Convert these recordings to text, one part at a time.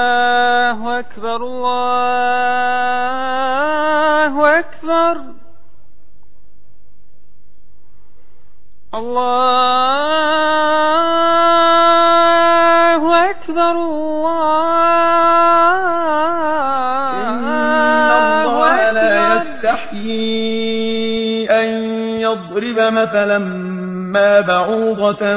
الله أكبر الله أكبر. الله أكبر إن الله الله لا يستحيي أن يضرب مثلا ما بعوضة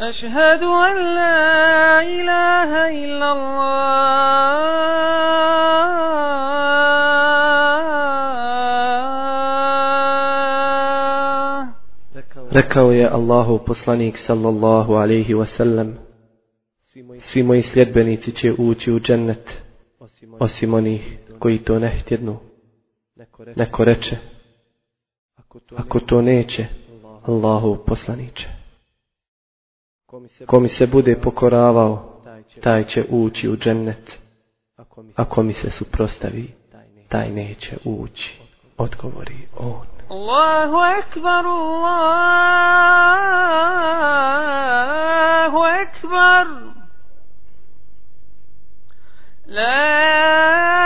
أشهد أن لا إله إلا الله Rekao je Allahu poslanik sallallahu alaihi wasallam Svi moji sljedbenici će ući u džennet Osim onih koji to ne htjednu Neko reče Ako to neće Allahu poslaniće Ko mi se bude pokoravao, taj će ući u džennet. A komi se suprostavi, taj neće ući. Odgovori on. Allahu ekbar, Allahu ekbar. La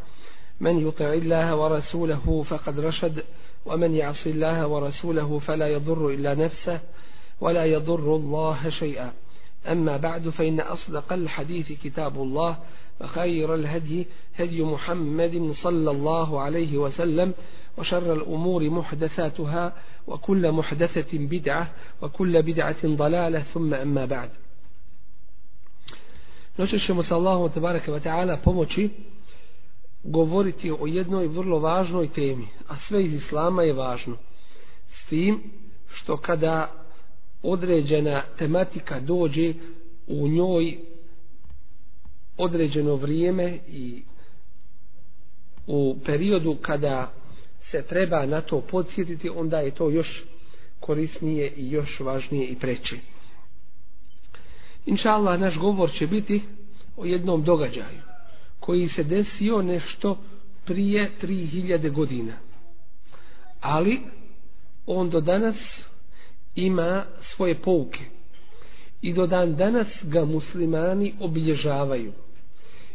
من يطع الله ورسوله فقد رشد ومن يعص الله ورسوله فلا يضر إلا نفسه ولا يضر الله شيئا. أما بعد فإن أصدق الحديث كتاب الله وخير الهدي هدي محمد صلى الله عليه وسلم وشر الأمور محدثاتها وكل محدثة بدعة وكل بدعة ضلالة ثم أما بعد. Noćas ćemo sa Allahom tabaraka wa ta'ala pomoći govoriti o jednoj vrlo važnoj temi, a sve iz Islama je važno. S tim što kada određena tematika dođe u njoj određeno vrijeme i u periodu kada se treba na to podsjetiti, onda je to još korisnije i još važnije i preče. Inša Allah, naš govor će biti o jednom događaju koji se desio nešto prije 3000 godina. Ali on do danas ima svoje pouke. I do dan danas ga muslimani obilježavaju.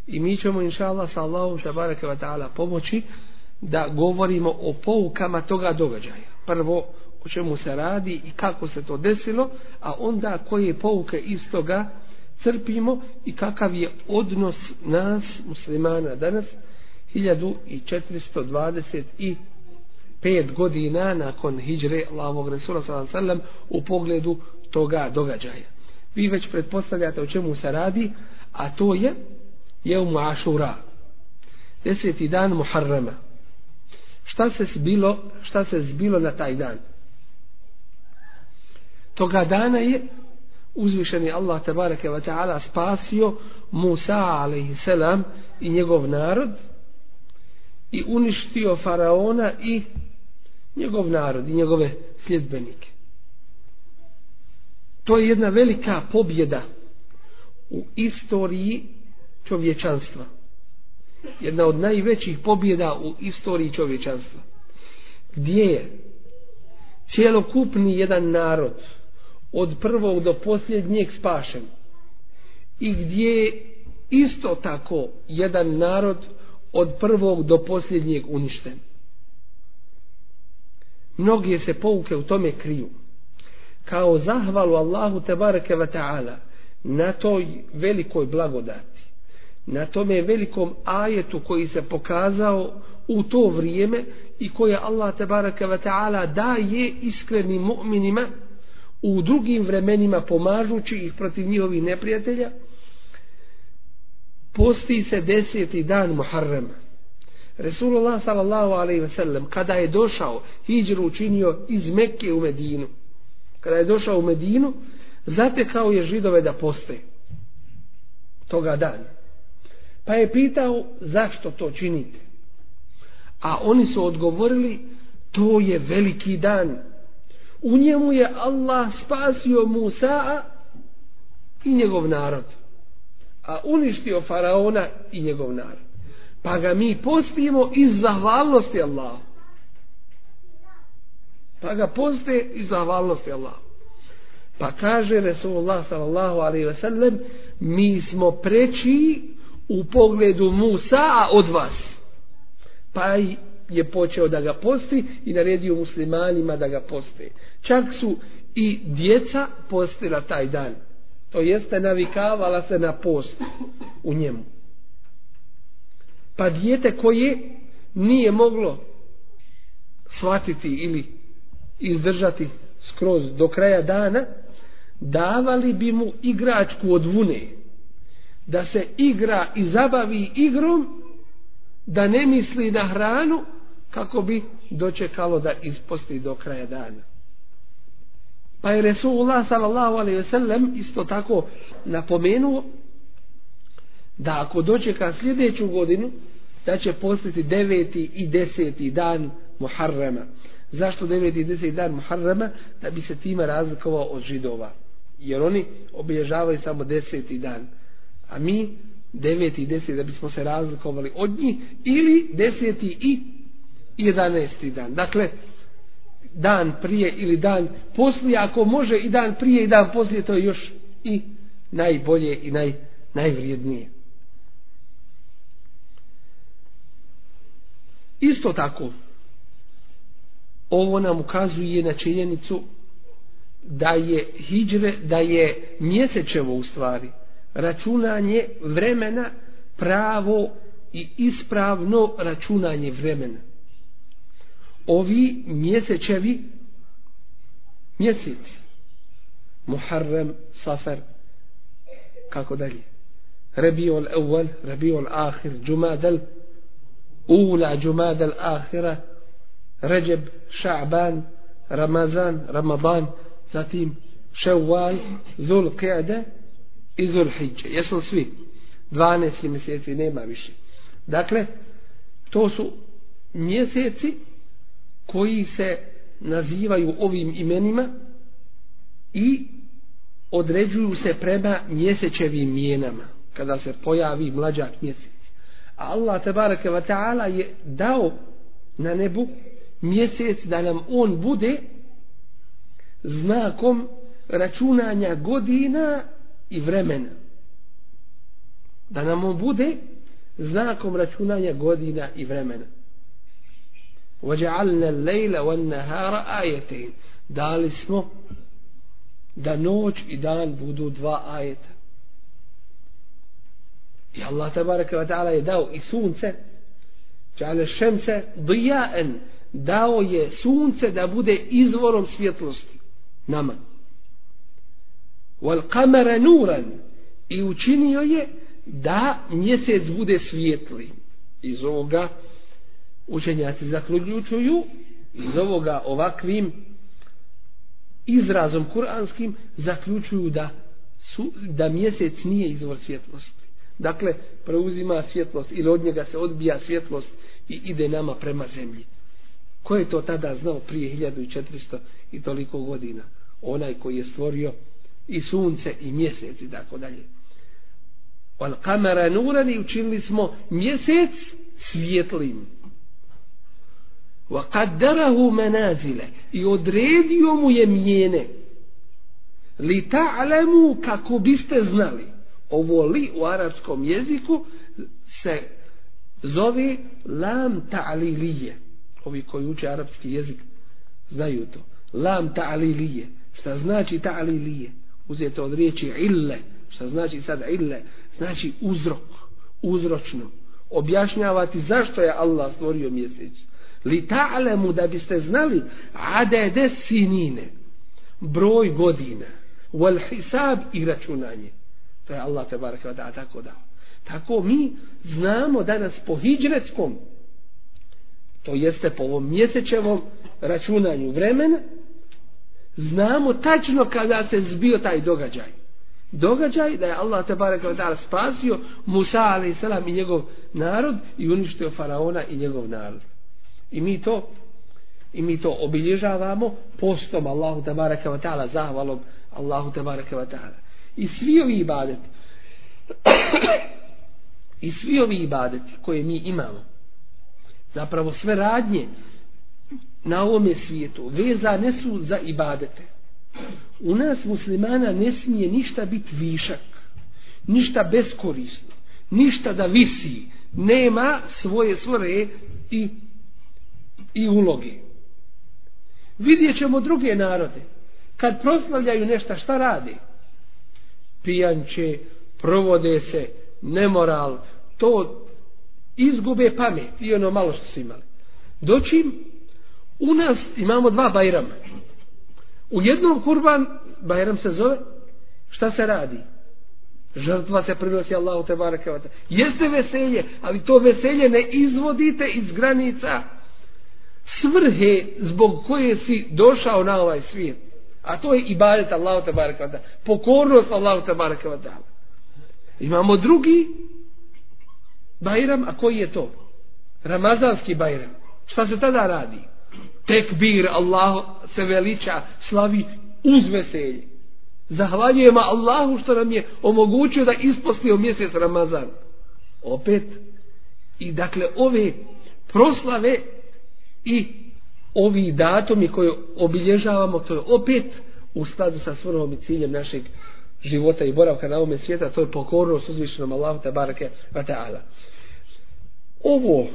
I mi ćemo inša Allah sa Allahom tabaraka wa ta'ala pomoći da govorimo o poukama toga događaja. Prvo o čemu se radi i kako se to desilo, a onda koje pouke iz toga trpimo i kakav je odnos nas muslimana danas 1425 godina nakon hijre Allahovog Resula sallam u pogledu toga događaja. Vi već pretpostavljate o čemu se radi, a to je Jevmu Ašura. Deseti dan Muharrama. Šta se zbilo, šta se zbilo na taj dan? Toga dana je uzvišeni Allah tabareke wa ta'ala spasio Musa alaihi selam i njegov narod i uništio faraona i njegov narod i njegove sljedbenike. To je jedna velika pobjeda u istoriji čovječanstva. Jedna od najvećih pobjeda u istoriji čovječanstva. Gdje je cijelokupni jedan narod od prvog do posljednjeg spašen i gdje je isto tako jedan narod od prvog do posljednjeg uništen. Mnogi se pouke u tome kriju kao zahvalu Allahu tebareke ve ta'ala na toj velikoj blagodati na tome velikom ajetu koji se pokazao u to vrijeme i koje Allah tebareke ve ta'ala daje iskrenim mu'minima u drugim vremenima pomažući ih protiv njihovih neprijatelja posti se deseti dan Muharrema Resulullah sallallahu alaihi ve sellem kada je došao hijđru učinio iz Mekke u Medinu kada je došao u Medinu, zatekao je židove da poste toga dana. Pa je pitao zašto to činite. A oni su odgovorili, to je veliki dan. U njemu je Allah spasio Musa i njegov narod. A uništio Faraona i njegov narod. Pa ga mi postimo iz zahvalnosti Allahu pa ga poste iz zahvalnosti Allah. Pa kaže Resulullah sallallahu alaihi ve sellem mi smo preći u pogledu Musa od vas. Pa je počeo da ga posti i naredio muslimanima da ga poste. Čak su i djeca postila taj dan. To jeste navikavala se na post u njemu. Pa dijete koje nije moglo shvatiti ili izdržati skroz do kraja dana, davali bi mu igračku od vune, da se igra i zabavi igrom, da ne misli na hranu, kako bi dočekalo da isposti do kraja dana. Pa je Resulullah sallallahu alaihi sellem isto tako napomenuo da ako dočeka sljedeću godinu, da će postiti deveti i deseti dan Muharrema. Zašto 9. i 10. dan Muharrama? Da bi se time razlikovao od židova. Jer oni obilježavaju samo 10. dan. A mi 9. i 10. da bismo se razlikovali od njih ili 10. i 11. dan. Dakle, dan prije ili dan poslije, ako može i dan prije i dan poslije, to je još i najbolje i naj, najvrijednije. Isto tako, ovo nam ukazuje na činjenicu da je hijđre, da je mjesečevo u stvari računanje vremena pravo i ispravno računanje vremena. Ovi mjesečevi mjeseci Muharrem, Safar kako dalje Rabiul Awal, Rabiul Akhir, Džumadel Ula, Džumadel Akhira Ređeb, Ša'ban, Ramazan, Ramadan, zatim Ševal, Zul Qiyade i Zul Hidje. Jesu svi? 12 mjeseci, nema više. Dakle, to su mjeseci koji se nazivaju ovim imenima i određuju se prema mjesečevim mjenama kada se pojavi mlađak mjesec. A Allah tebareke wa ta'ala je dao na nebu mjesec da nam on bude znakom računanja godina i vremena. Da nam on bude znakom računanja godina i vremena. وَجَعَلْنَا اللَّيْلَ وَالنَّهَارَ آيَتَيْنِ Dali smo da noć i dan budu dva ajeta. I Allah tabaraka wa ta'ala je dao i sunce, جعل الشمس ضياء dao je sunce da bude izvorom svjetlosti nama. Wal kamera nuran i učinio je da mjesec bude svijetli. Iz ovoga učenjaci zaključuju iz ovoga ovakvim izrazom kuranskim zaključuju da su, da mjesec nije izvor svjetlosti. Dakle, preuzima svjetlost ili od njega se odbija svjetlost i ide nama prema zemlji Ko je to tada znao prije 1400 i toliko godina? Onaj koji je stvorio i sunce i mjesec i tako dalje. Al kamera nurani učinili smo mjesec svjetlim. Wa qaddarahu manazile i odredio mu je mjene. Li ta'lamu kako biste znali. Ovo li u arapskom jeziku se zove lam ta'lilije. Ovi koji uče arapski jezik znaju to. Lam ta'lilije. Šta znači ta'lilije? Uzete od riječi ille. Šta znači sad ille? Znači uzrok. Uzročno. Objašnjavati zašto je Allah stvorio mjesec. Li ta'lemu da biste znali adede sinine. Broj godina. Wal hisab i računanje. To je Allah te baraka da tako dao. Tako mi znamo danas po hijđretskom, to jeste po ovom mjesečevom računanju vremena, znamo tačno kada se zbio taj događaj. Događaj da je Allah te barek wa spasio Musa alaih i njegov narod i uništio faraona i njegov narod. I mi to i mi to obilježavamo postom Allahu te barek wa ta'ala zahvalom Allahu te barek wa ta'ala. I svi ovi ibadeti I svi ovi ibadeti koje mi imamo, zapravo sve radnje na ovome svijetu, vezane su za ibadete. U nas muslimana ne smije ništa biti višak, ništa beskorisno, ništa da visi, nema svoje svore i, i uloge. Vidjet ćemo druge narode, kad proslavljaju nešto, šta radi? Pijanče, provode se, nemoral, to izgube pamet i ono malo što su imali. Doćim, u nas imamo dva bajrama. U jednom kurban bajram se zove šta se radi? Žrtva se prinosi Allahu te barakavata. Jeste veselje, ali to veselje ne izvodite iz granica svrhe zbog koje si došao na ovaj svijet. A to je ibadet Allahu te barakavata. Pokornost Allahu te barakavata. Imamo drugi Bajram, a koji je to? Ramazanski Bajram. Šta se tada radi? Tekbir, Allah se veliča, slavi uz veselje. Zahvaljujemo Allahu što nam je omogućio da ispostio mjesec Ramazan. Opet, i dakle ove proslave i ovi datumi koje obilježavamo, to je opet u skladu sa svrhom i ciljem našeg života i boravka na ovome svijeta, to je pokornost uzvišenom Allahu te barake wa ta'ala. Ovo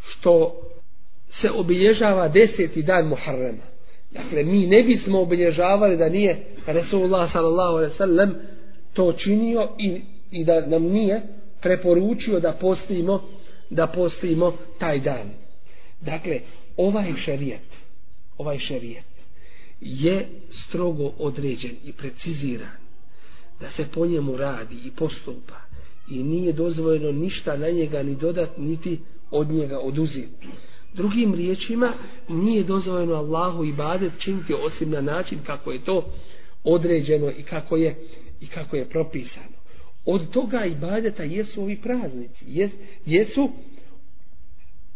što se obilježava deseti dan Muharrema, dakle mi ne bismo obilježavali da nije Resulullah sallallahu alaihi sallam to činio i, i da nam nije preporučio da postimo da postimo taj dan. Dakle, ovaj šerijet, ovaj šerijet je strogo određen i preciziran da se po njemu radi i postupa i nije dozvoljeno ništa na njega ni dodat niti od njega oduzeti. Drugim riječima nije dozvoljeno Allahu i badet činiti osim na način kako je to određeno i kako je i kako je propisano. Od toga i badeta jesu ovi praznici, jes, jesu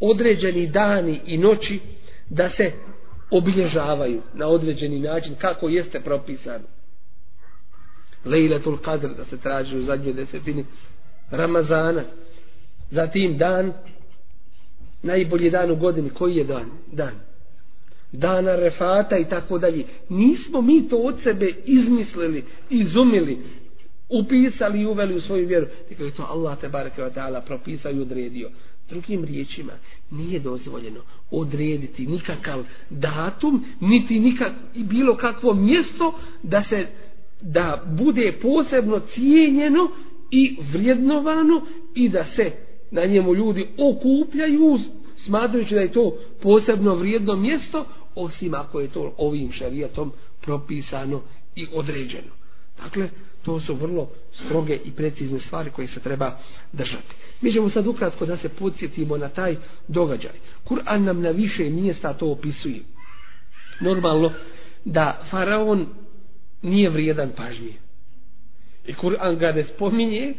određeni dani i noći da se obilježavaju na određeni način kako jeste propisano. Lejletul Qadr da se traži u zadnjoj desetini Ramazana. Zatim dan najbolji dan u godini. Koji je dan? Dan. Dana refata i tako dalje. Nismo mi to od sebe izmislili, izumili, upisali i uveli u svoju vjeru. Tako je to Allah te bareke ta'ala propisao i odredio. Drugim riječima, nije dozvoljeno odrediti nikakav datum, niti nikak, bilo kakvo mjesto da se da bude posebno cijenjeno i vrijednovano i da se na njemu ljudi okupljaju smatrajući da je to posebno vrijedno mjesto osim ako je to ovim šarijatom propisano i određeno. Dakle, to su vrlo stroge i precizne stvari koje se treba držati. Mi ćemo sad ukratko da se podsjetimo na taj događaj. Kur'an nam na više mjesta to opisuje. Normalno da faraon nije vrijedan pažnje. I Kur'an ga ne spominje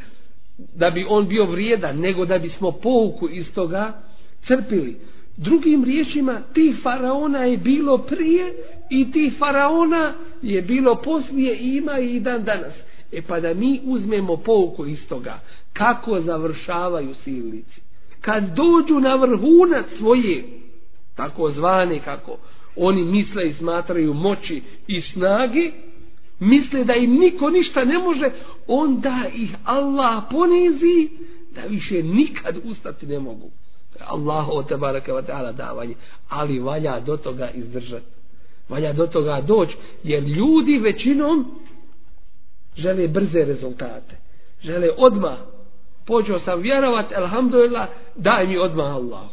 da bi on bio vrijedan, nego da bismo pouku iz toga crpili. Drugim riječima, ti faraona je bilo prije i ti faraona je bilo poslije i ima i dan danas. E pa da mi uzmemo pouku iz toga, kako završavaju silnici. Kad dođu na vrhunac svoje, tako zvane kako oni misle i smatraju moći i snage, misle da im niko ništa ne može, onda ih Allah ponizi da više nikad ustati ne mogu. Allah o te baraka wa ta'ala davanje. Ali valja do toga izdržati. Valja do toga doći. Jer ljudi većinom žele brze rezultate. Žele odmah. Počeo sam vjerovat, alhamdulillah, daj mi odmah Allah.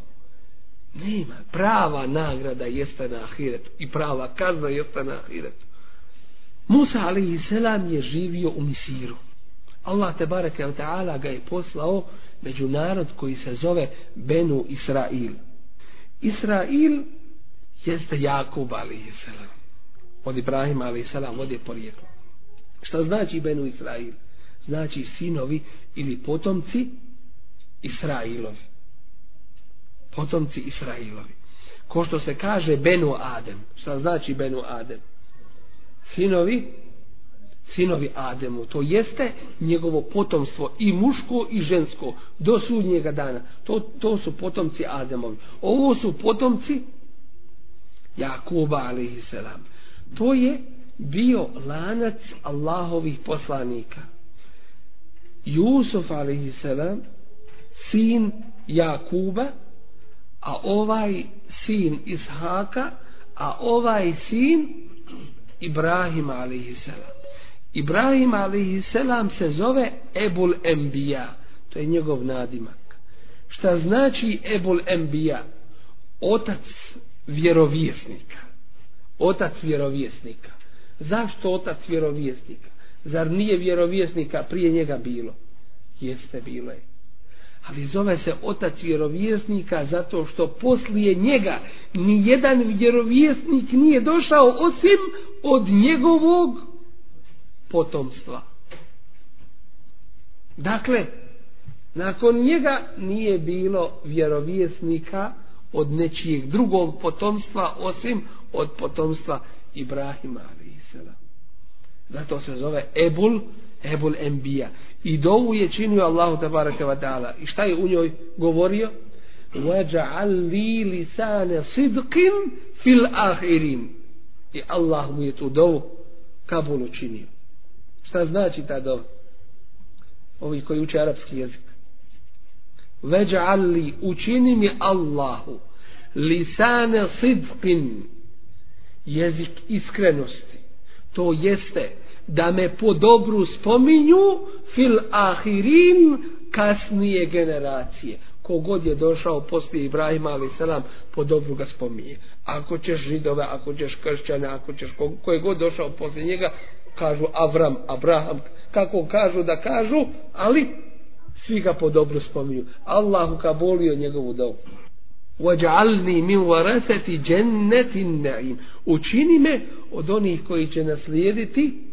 Nema. Prava nagrada jeste na ahiretu. I prava kazna jeste na ahiretu. Musa alaihi selam je živio u Misiru. Allah te bareke wa ta'ala ga je poslao među narod koji se zove Benu Israil. Israil jeste Jakub alaihi selam. Od Ibrahima alaihi selam od je porijeklo. Šta znači Benu Israil? Znači sinovi ili potomci Israilovi. Potomci Israilovi. Ko što se kaže Benu Adem. Šta znači Benu Adem? Sinovi sinovi Ademu. To jeste njegovo potomstvo i muško i žensko do sudnjega dana. To, to su potomci Ademovi. Ovo su potomci Jakuba alaihissalam. To je bio lanac Allahovih poslanika. Jusuf a.s. sin Jakuba a ovaj sin Ishaka a ovaj sin Ibrahim a.s. Ibrahim a.s. se zove Ebul Embija. To je njegov nadimak. Šta znači Ebul Embija? Otac vjerovjesnika. Otac vjerovjesnika. Zašto otac vjerovjesnika? Zar nije vjerovjesnika prije njega bilo? Jeste bilo je. Ali zove se otac vjerovjesnika zato što poslije njega ni jedan vjerovjesnik nije došao osim od njegovog potomstva. Dakle, nakon njega nije bilo vjerovjesnika od nečijeg drugog potomstva osim od potomstva Ibrahima alaihissala. Zato se zove Ebul, Ebul Embija. I dovu je činio Allahu tabaraka wa ta'ala. I šta je u njoj govorio? وَجَعَلْ لِي لِسَانَ صِدْقٍ فِي الْآخِرِينَ I Allah mu je tu dovu Kabul učinio. Šta znači ta dova? Ovi koji uče arapski jezik. Veđa li učini mi Allahu lisane sidqin jezik iskrenosti. To jeste da me po dobru spominju fil ahirin kasnije generacije. Kogod je došao poslije Ibrahima ali selam po dobru ga spominje. Ako ćeš židove, ako ćeš kršćane, ako ćeš koje god došao poslije njega, kažu Avram, Abraham, kako kažu da kažu, ali svi ga po dobru spominju. Allahu ka bolio njegovu dobu. Waj'alni min warasati جَنَّةِ na'im. Učini me od onih koji će naslijediti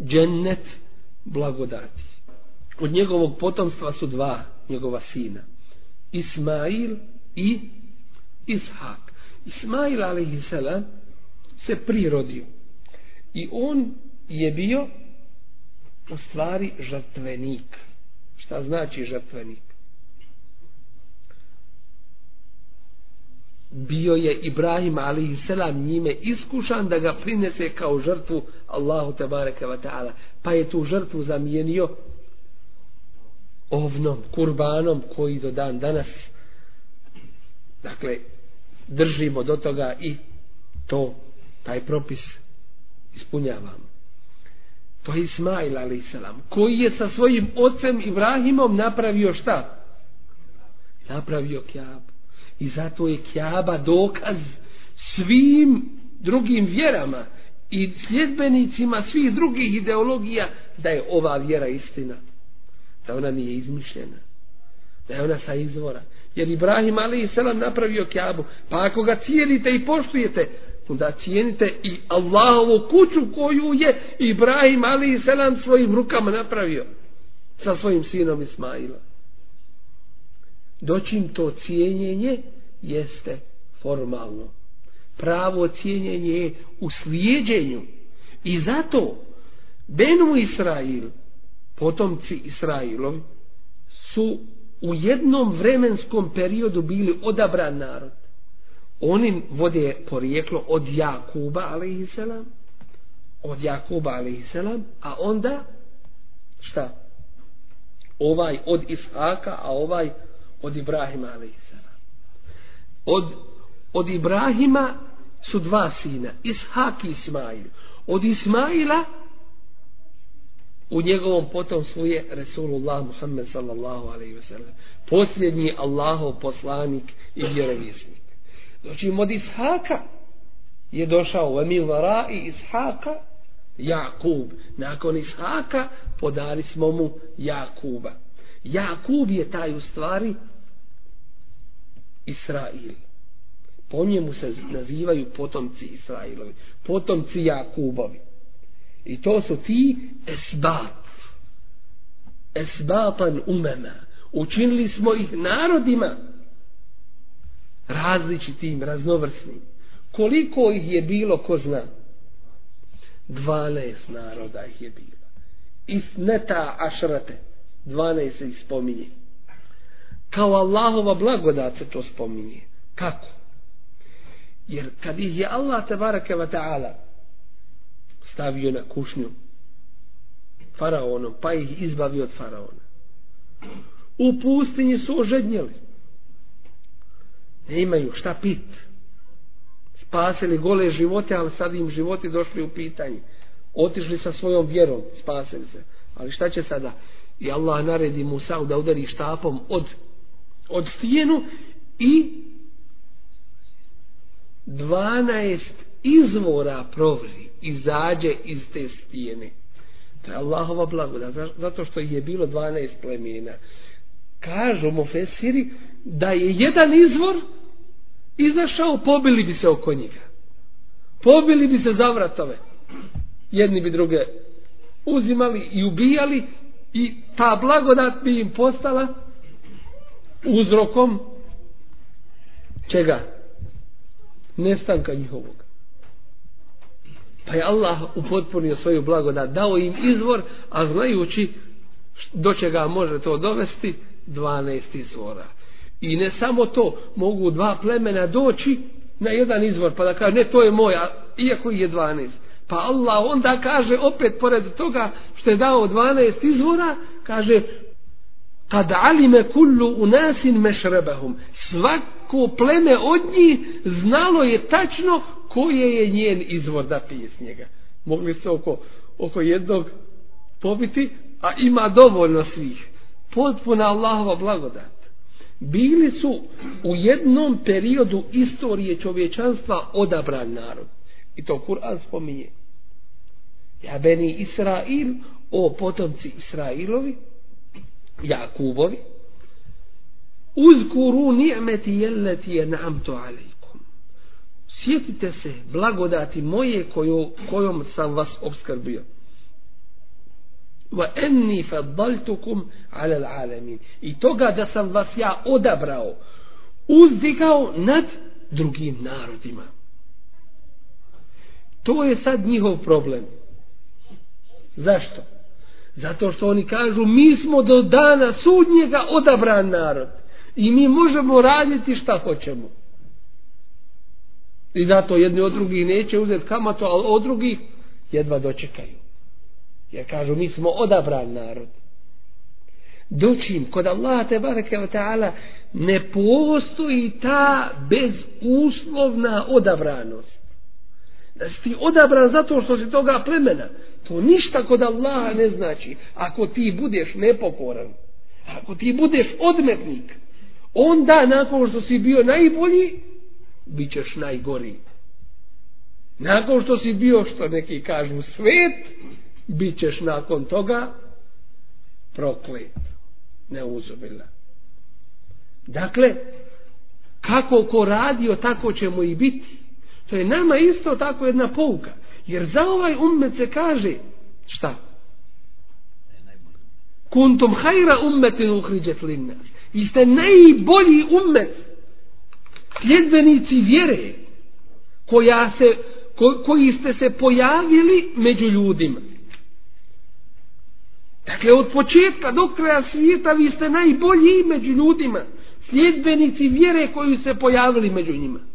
džennet blagodati. Od njegovog potomstva su dva njegova sina. Ismail i Ishak. Ismail a.s. se prirodio. I on je bio u stvari žrtvenik. Šta znači žrtvenik? Bio je Ibrahim alaihi selam njime iskušan da ga prinese kao žrtvu Allahu tabaraka ve ta'ala. Pa je tu žrtvu zamijenio ovnom, kurbanom koji do dan danas dakle držimo do toga i to, taj propis ispunjavamo to je Ismail a.s. koji je sa svojim ocem Ibrahimom napravio šta? Napravio kjabu. I zato je kjaba dokaz svim drugim vjerama i sljedbenicima svih drugih ideologija da je ova vjera istina. Da ona nije izmišljena. Da je ona sa izvora. Jer Ibrahim a.s. napravio kjabu. Pa ako ga cijenite i poštujete, onda cijenite i Allahovu kuću koju je Ibrahim ali i selam svojim rukama napravio sa svojim sinom Ismailom dočim to cijenjenje jeste formalno. Pravo cijenjenje je u slijedjenju. I zato Benu Israil, potomci Israilovi, su u jednom vremenskom periodu bili odabran narod. Oni vode porijeklo od Jakuba, alaihissalam, od Jakuba, alaihissalam, a onda, šta? Ovaj od Ishaka, a ovaj od Ibrahima, alaihissalam. Od, od Ibrahima su dva sina, Ishak i Ismail. Od Ismaila u njegovom potomstvu je Resulullah Muhammed sallallahu alaihi ve sellem. Posljednji Allahov poslanik i vjerovjesnik. Znači, od Ishaka je došao u Emil Vara i Ishaka Jakub. Nakon Ishaka podali smo mu Jakuba. Jakub je taj u stvari Israil. Po njemu se nazivaju potomci Israilovi. Potomci Jakubovi. I to su ti esbat. Esbatan umema. Učinili smo ih narodima različitim, raznovrsnim. Koliko ih je bilo, ko zna? 12 naroda ih je bilo. Isneta ašrate. 12 se ih spominje. Kao Allahova blagodat se to spominje. Kako? Jer kad ih je Allah tebareke wa ta'ala stavio na kušnju faraonom, pa ih izbavio od faraona. U pustinji su ožednjeli. Ne imaju šta pit. Spasili gole živote, ali sad im životi došli u pitanje. Otišli sa svojom vjerom, spasili se. Ali šta će sada? I Allah naredi Musa da udari štapom od, od stijenu i 12 izvora provri izađe iz te stijene. To je Allahova blagoda zato što je bilo 12 plemena. Kažu mu Fesiri da je jedan izvor izašao, pobili bi se oko njega. Pobili bi se za vratove. Jedni bi druge uzimali i ubijali i ta blagodat bi im postala uzrokom čega? Nestanka njihovog. Pa je Allah upotpunio svoju blagodat, dao im izvor, a znajući do čega može to dovesti, 12 izvora. I ne samo to, mogu dva plemena doći na jedan izvor, pa da kaže, ne, to je moja, iako je 12. Pa Allah onda kaže, opet pored toga što je dao 12 izvora, kaže, kad alime kullu unasin mešrebahum, svako pleme od njih znalo je tačno koje je njen izvor da pije s njega. Mogli se oko, oko jednog pobiti, a ima dovoljno svih. Potpuna Allahova blagodat. Bili su u jednom periodu istorije čovječanstva odabran narod. I to Kur'an spominje. Ja beni Israil, o potomci Israilovi, Jakubovi, uzkuru ni'meti jelleti je naamtu alaikum. Sjetite se blagodati moje koju, kojom sam vas obskrbio. Wa enni faddaltukum ala alamin. I toga da sam vas ja odabrao, uzdigao nad drugim narodima. To je sad njihov problem. Zašto? Zato što oni kažu mi smo do dana sudnjega odabran narod. I mi možemo raditi šta hoćemo. I zato jedni od drugih neće uzeti kamatu, ali od drugih jedva dočekaju. Jer kažu mi smo odabran narod. Dočim, kod Allaha te bareke wa ta'ala ne postoji ta bezuslovna odabranost. Da si ti odabran zato što si toga plemena. To ništa kod Allaha ne znači. Ako ti budeš nepokoran, ako ti budeš odmetnik, onda nakon što si bio najbolji, bit ćeš najgori. Nakon što si bio, što neki kažu, svet, bit ćeš nakon toga proklet. Neuzubila. Dakle, kako ko radio, tako ćemo i biti. To je nama isto tako jedna pouka. Jer za ovaj ummet se kaže, šta? Kuntum hajra ummetin uhriđet linnas. Vi ste najbolji ummet sljedbenici vjere koja se, ko, koji ste se pojavili među ljudima. Dakle, od početka do kraja svijeta vi ste najbolji među ljudima. Sljedbenici vjere koji se pojavili među njima.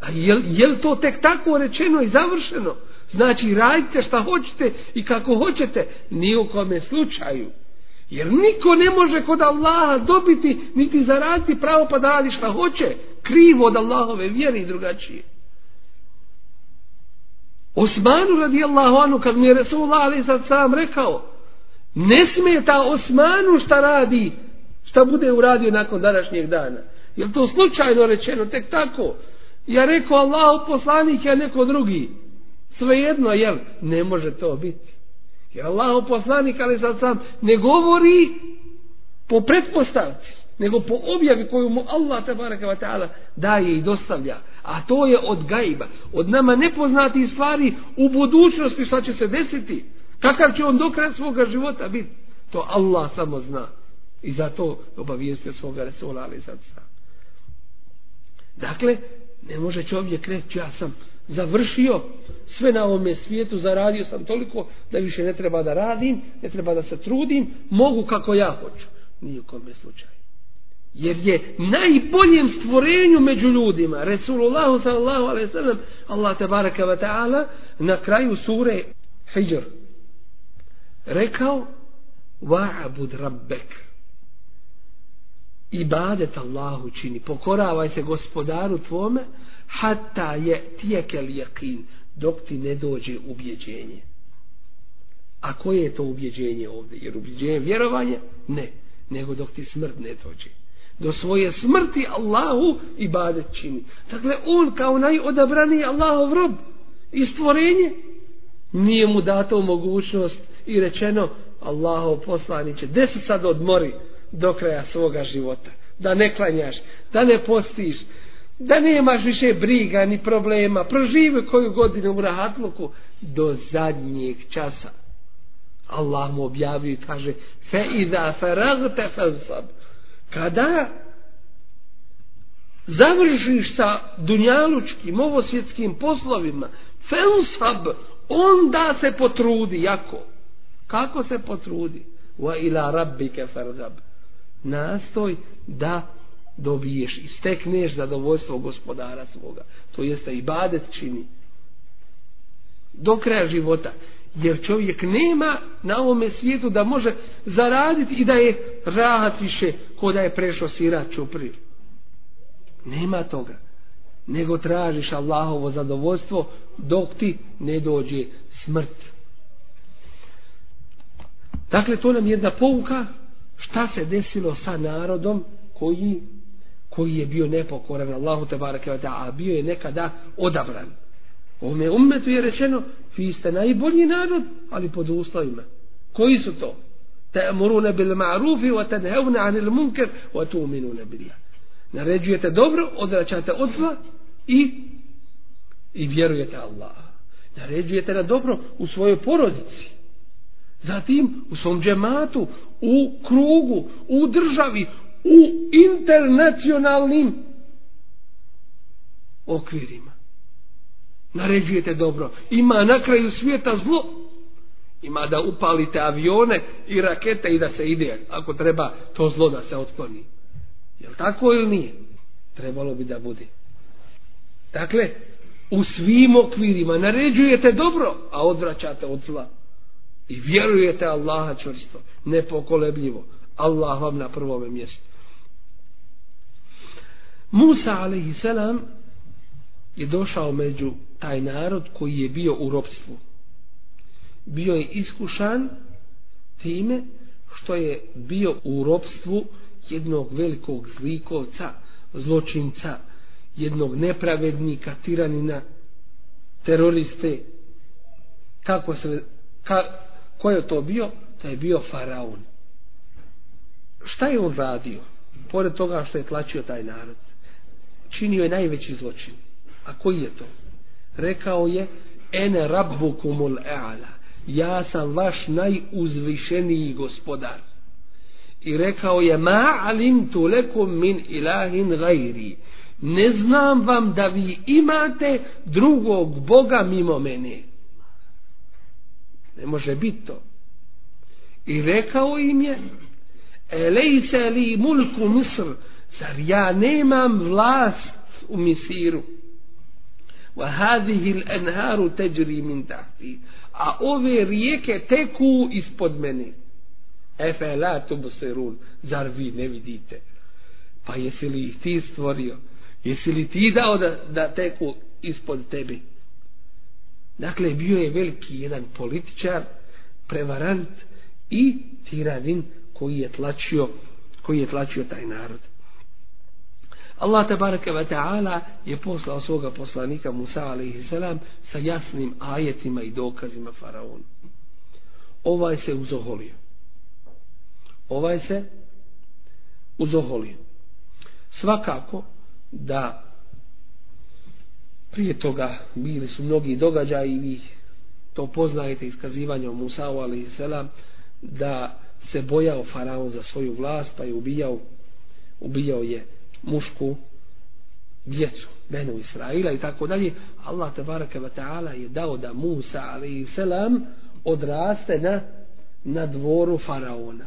A je, je li to tek tako rečeno i završeno? Znači, radite šta hoćete i kako hoćete, ni u kome slučaju. Jer niko ne može kod Allaha dobiti niti zaraditi pravo pa da radi šta hoće. Krivo od Allahove vjere i drugačije. Osmanu radijallahu anu kad mi je Resulullah ali sad sam rekao ne smije ta Osmanu šta radi šta bude uradio nakon današnjeg dana. Jel to slučajno rečeno tek tako? Ja rekao Allah poslanik je neko drugi. Svejedno, jel? Ne može to biti. Jer Allah poslanik, ali sad sam, ne govori po pretpostavci, nego po objavi koju mu Allah tabaraka wa ta'ala daje i dostavlja. A to je od gajba, od nama nepoznati stvari u budućnosti šta će se desiti. Kakav će on do kraja svoga života biti? To Allah samo zna. I zato obavijestio svoga Resula, ali sad sam. Dakle, ne može čovjek reći, ja sam završio sve na ovome svijetu, zaradio sam toliko da više ne treba da radim, ne treba da se trudim, mogu kako ja hoću. Nije u kome slučaju. Jer je najboljem stvorenju među ljudima, Resulullahu sallallahu alaihi sallam, Allah tabaraka wa ta'ala, na kraju sure Hijr, rekao, wa'abud rabbek, ibadet Allahu čini, pokoravaj se gospodaru tvome, hatta je tijekel jakin, dok ti ne dođe ubjeđenje. A koje je to ubjeđenje ovdje? Jer ubjeđenje vjerovanje? Ne. Nego dok ti smrt ne dođe. Do svoje smrti Allahu ibadet čini. Dakle, on kao najodabrani Allahov rob i stvorenje nije mu dato mogućnost i rečeno Allahov poslaniće, gde se sad odmori do kraja svoga života? Da ne klanjaš, da ne postiš, da nemaš više briga ni problema, proživi koju godinu u rahatluku do zadnjeg časa. Allah mu objavio i kaže fe iza faragte fansab kada završiš sa dunjalučkim, ovosvjetskim poslovima fansab onda se potrudi jako. Kako se potrudi? Wa ila rabbike farzab. Nastoj da dobiješ i stekneš zadovoljstvo gospodara svoga. To jeste i badet čini. Do kraja života. Jer čovjek nema na ovome svijetu da može zaraditi i da je rahat više ko da je prešao sirat čupriju. Nema toga. Nego tražiš Allahovo zadovoljstvo dok ti ne dođe smrt. Dakle, to nam jedna pouka šta se desilo sa narodom koji koji je bio nepokoran Allahu te bareke ve a bio je nekada odabran. Ome ummetu je rečeno, vi ste najbolji narod, ali pod uslovima. Koji su to? Ta'muruna bil ma'rufi wa tanhauna 'anil munkar wa tu'minuna billah. Naređujete dobro, odvraćate od zla i i vjerujete Allah. Naređujete na dobro u svojoj porodici. Zatim u svom džematu, u krugu, u državi, u internacionalnim okvirima. Naređujete dobro. Ima na kraju svijeta zlo. Ima da upalite avione i rakete i da se ide. Ako treba to zlo da se otkloni. Je tako ili nije? Trebalo bi da bude. Dakle, u svim okvirima naređujete dobro, a odvraćate od zla. I vjerujete Allaha čvrsto, nepokolebljivo. Allah vam na prvome mjestu. Musa alaihi selam je došao među taj narod koji je bio u ropstvu. Bio je iskušan time što je bio u ropstvu jednog velikog zlikovca, zločinca, jednog nepravednika, tiranina, teroriste. Kako se, ka, ko je to bio? To je bio faraon. Šta je on radio? Pored toga što je tlačio taj narod činio je najveći zločin. A koji je to? Rekao je, ene rabbukumul e'ala, ja sam vaš najuzvišeniji gospodar. I rekao je, ma alimtu lekum min ilahin gajri, ne znam vam da vi imate drugog Boga mimo mene. Ne može biti to. I rekao im je, Elejse li mulku Misr, zar ja nemam vlast u Misiru? Wa hadihi l'enharu teđri min tahti. A ove rijeke teku ispod mene. Efe la tubsirun. Zar vi ne vidite? Pa jesi li ih ti stvorio? Jesi li ti dao da, da teku ispod tebi? Dakle, bio je veliki jedan političar, prevarant i tiranin koji je tlačio, koji je tlačio taj narod. Allah tabaraka wa ta'ala je poslao svoga poslanika Musa a.s. sa jasnim ajetima i dokazima faraonu. Ovaj se uzoholio. Ovaj se uzoholio. Svakako da prije toga bili su mnogi događaji i vi to poznajete iskazivanje o Musa ali selam da se bojao faraon za svoju vlast pa je ubijao ubijao je mušku djecu Benu Israila i tako dalje. Allah tabaraka wa ta'ala je dao da Musa ali selam odraste na, na dvoru faraona.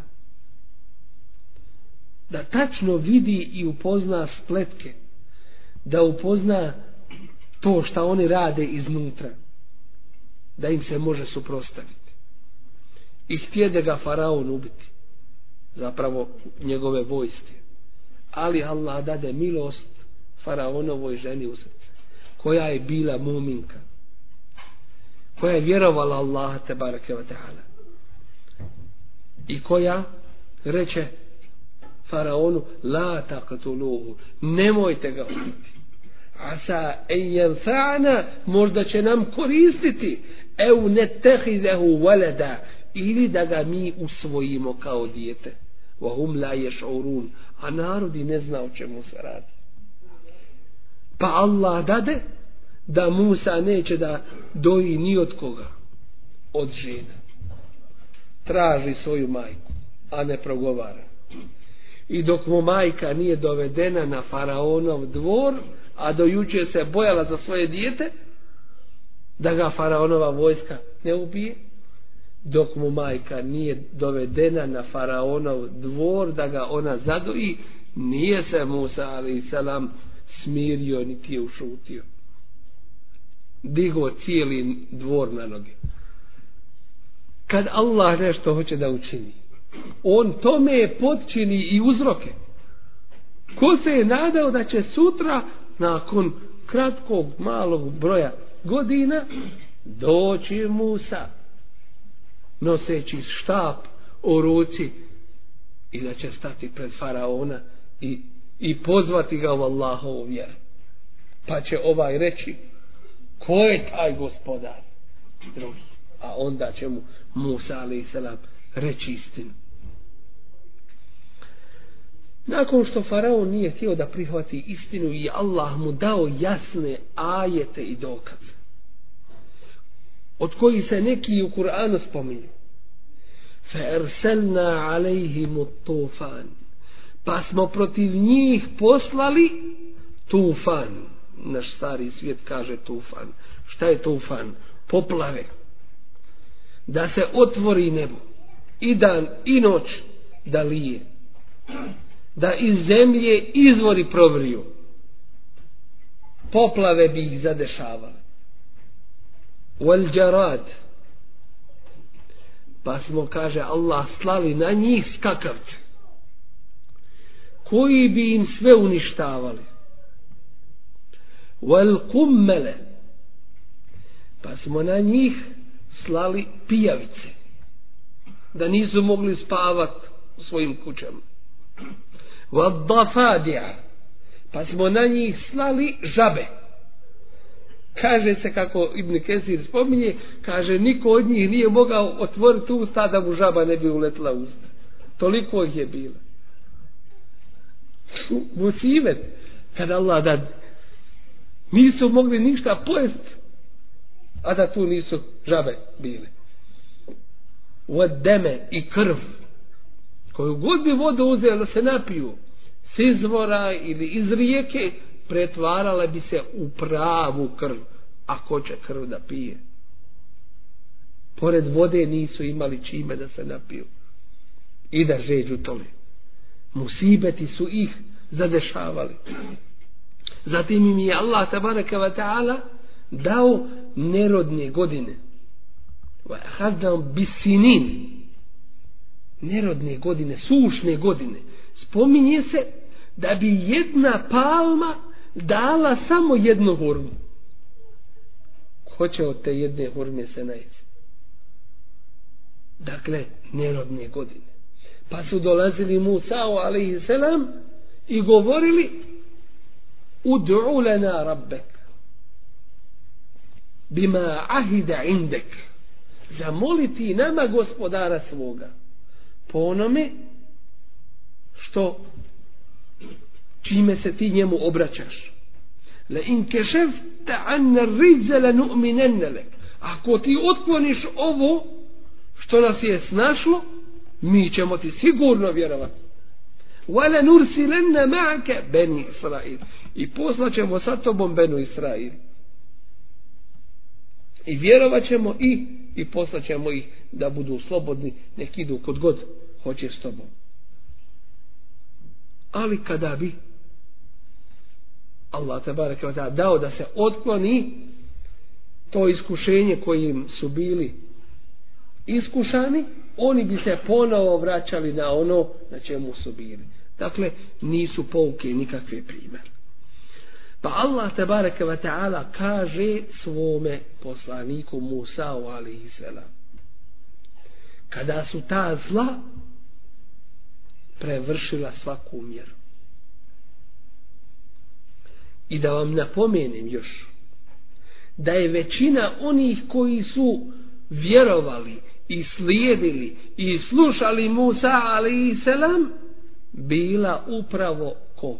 Da tačno vidi i upozna spletke da upozna to što oni rade iznutra da im se može suprostaviti i htjede ga faraon ubiti zapravo njegove vojske. Ali Allah dade milost faraonovoj ženi u srce koja je bila muminka koja je vjerovala Allaha te barake wa ta'ala. I koja reče faraonu la taqtuluhu nemojte ga ubiti asa en fa'na možda će nam koristiti. Eu netehidehu walada ili da ga mi usvojimo kao dijete. Wa hum la yash'urun. A narodi ne zna o čemu se radi. Pa Allah dade da Musa neće da doji ni od koga. Od žena. Traži svoju majku a ne progovara. I dok mu majka nije dovedena na faraonov dvor a do juče se bojala za svoje dijete da ga faraonova vojska ne ubije dok mu majka nije dovedena na faraonov dvor da ga ona zadoji, nije se Musa ali selam smirio niti je ušutio. Digo cijeli dvor na noge. Kad Allah nešto hoće da učini, on tome potčini i uzroke. Ko se je nadao da će sutra, nakon kratkog malog broja godina, doći Musa noseći štap u ruci i da će stati pred faraona i, i pozvati ga u Allahovu vjeru. Pa će ovaj reći ko je taj gospodar? Drugi. A onda će mu Musa alaih reći istinu. Nakon što faraon nije htio da prihvati istinu i Allah mu dao jasne ajete i dokaze od koji se neki u Kur'anu spominju. فَأَرْسَلْنَا عَلَيْهِمُ tufan. Pa smo protiv njih poslali tufan. Naš stari svijet kaže tufan. Šta je tufan? Poplave. Da se otvori nebo. I dan i noć da lije. Da iz zemlje izvori provriju. Poplave bi ih zadešavale. wal jarad pa smo kaže Allah slali na njih skakavce koji bi im sve uništavali wal kummele pa smo na njih slali pijavice da nisu mogli spavati u svojim kućama wal pa smo na njih slali žabe kaže se kako Ibn Kesir spominje, kaže niko od njih nije mogao otvoriti usta da mu žaba ne bi uletla usta. Toliko ih je bilo. Musivet, kada Allah da nisu mogli ništa pojesti, a da tu nisu žabe bile. Od deme i krv, koju god bi vodu uzeli da se napiju, s izvora ili iz rijeke, pretvarala bi se u pravu krv, ako će krv da pije. Pored vode nisu imali čime da se napiju i da žeđu tole. Musibeti su ih zadešavali. Zatim im je Allah tabaraka wa ta'ala dao nerodne godine. Wa hadam bisinin. Nerodne godine, sušne godine. Spominje se da bi jedna palma dala samo jednu hurmu. Ko će od te jedne hurme se naći? Dakle, nerodne godine. Pa su dolazili Musa, alaihi selam, i govorili ud'u lana rabbek bima ahida indek zamoliti nama gospodara svoga po onome što čime se ti njemu obraćaš. Le in kešefte an rizze le nu'minenne lek. Ako ti otkloniš ovo što nas je snašlo mi ćemo ti sigurno vjerovati. Wala nursilenne ma'aka bani Israil. I poslaćemo sa tobom benu Israil. I vjerovat ćemo i i poslaćemo ih da budu slobodni nek idu kod god hoće s tobom ali kada bi Allah te bareke ta'ala dao da se otkloni to iskušenje kojim su bili iskušani oni bi se ponovo vraćali na ono na čemu su bili. Dakle, nisu pouke nikakve primjer. Pa Allah tabaraka wa ta'ala kaže svome poslaniku Musa alaihi salam kada su ta zla prevršila svaku mjeru. I da vam napomenem još da je većina onih koji su vjerovali i slijedili i slušali Musa alaihi selam bila upravo ko?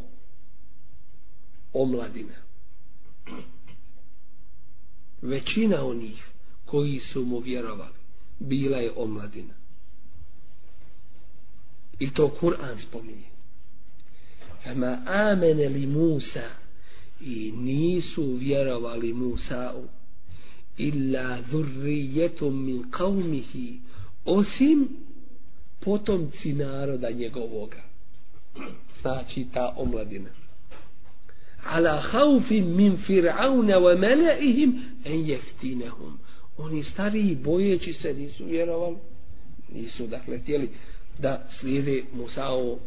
Omladina. Većina onih koji su mu vjerovali bila je omladina. I to Kur'an spominje. Fema amene li Musa i nisu vjerovali Musa illa zurrijetom min qavmihi osim potomci naroda njegovoga. Znači ta omladina. Ala haufim min fir'auna wa malaihim en jeftinehum oni stariji bojeći se nisu vjerovali nisu dakle htjeli da slijede Musa'o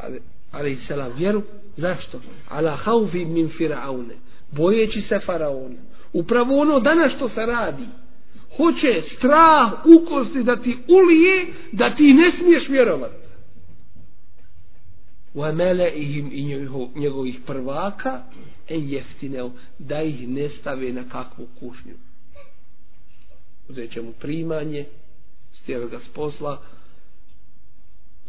ali, ali vjeru zašto ala haufi min fir'auna bojeći se faraona Upravo ono danas što se radi. Hoće strah ukosti da ti ulije, da ti ne smiješ vjerovati. Wa amele ihim i njegovih prvaka, en jeftineo, da ih ne stave na kakvu kušnju. Uzet mu primanje, stjeve ga s posla,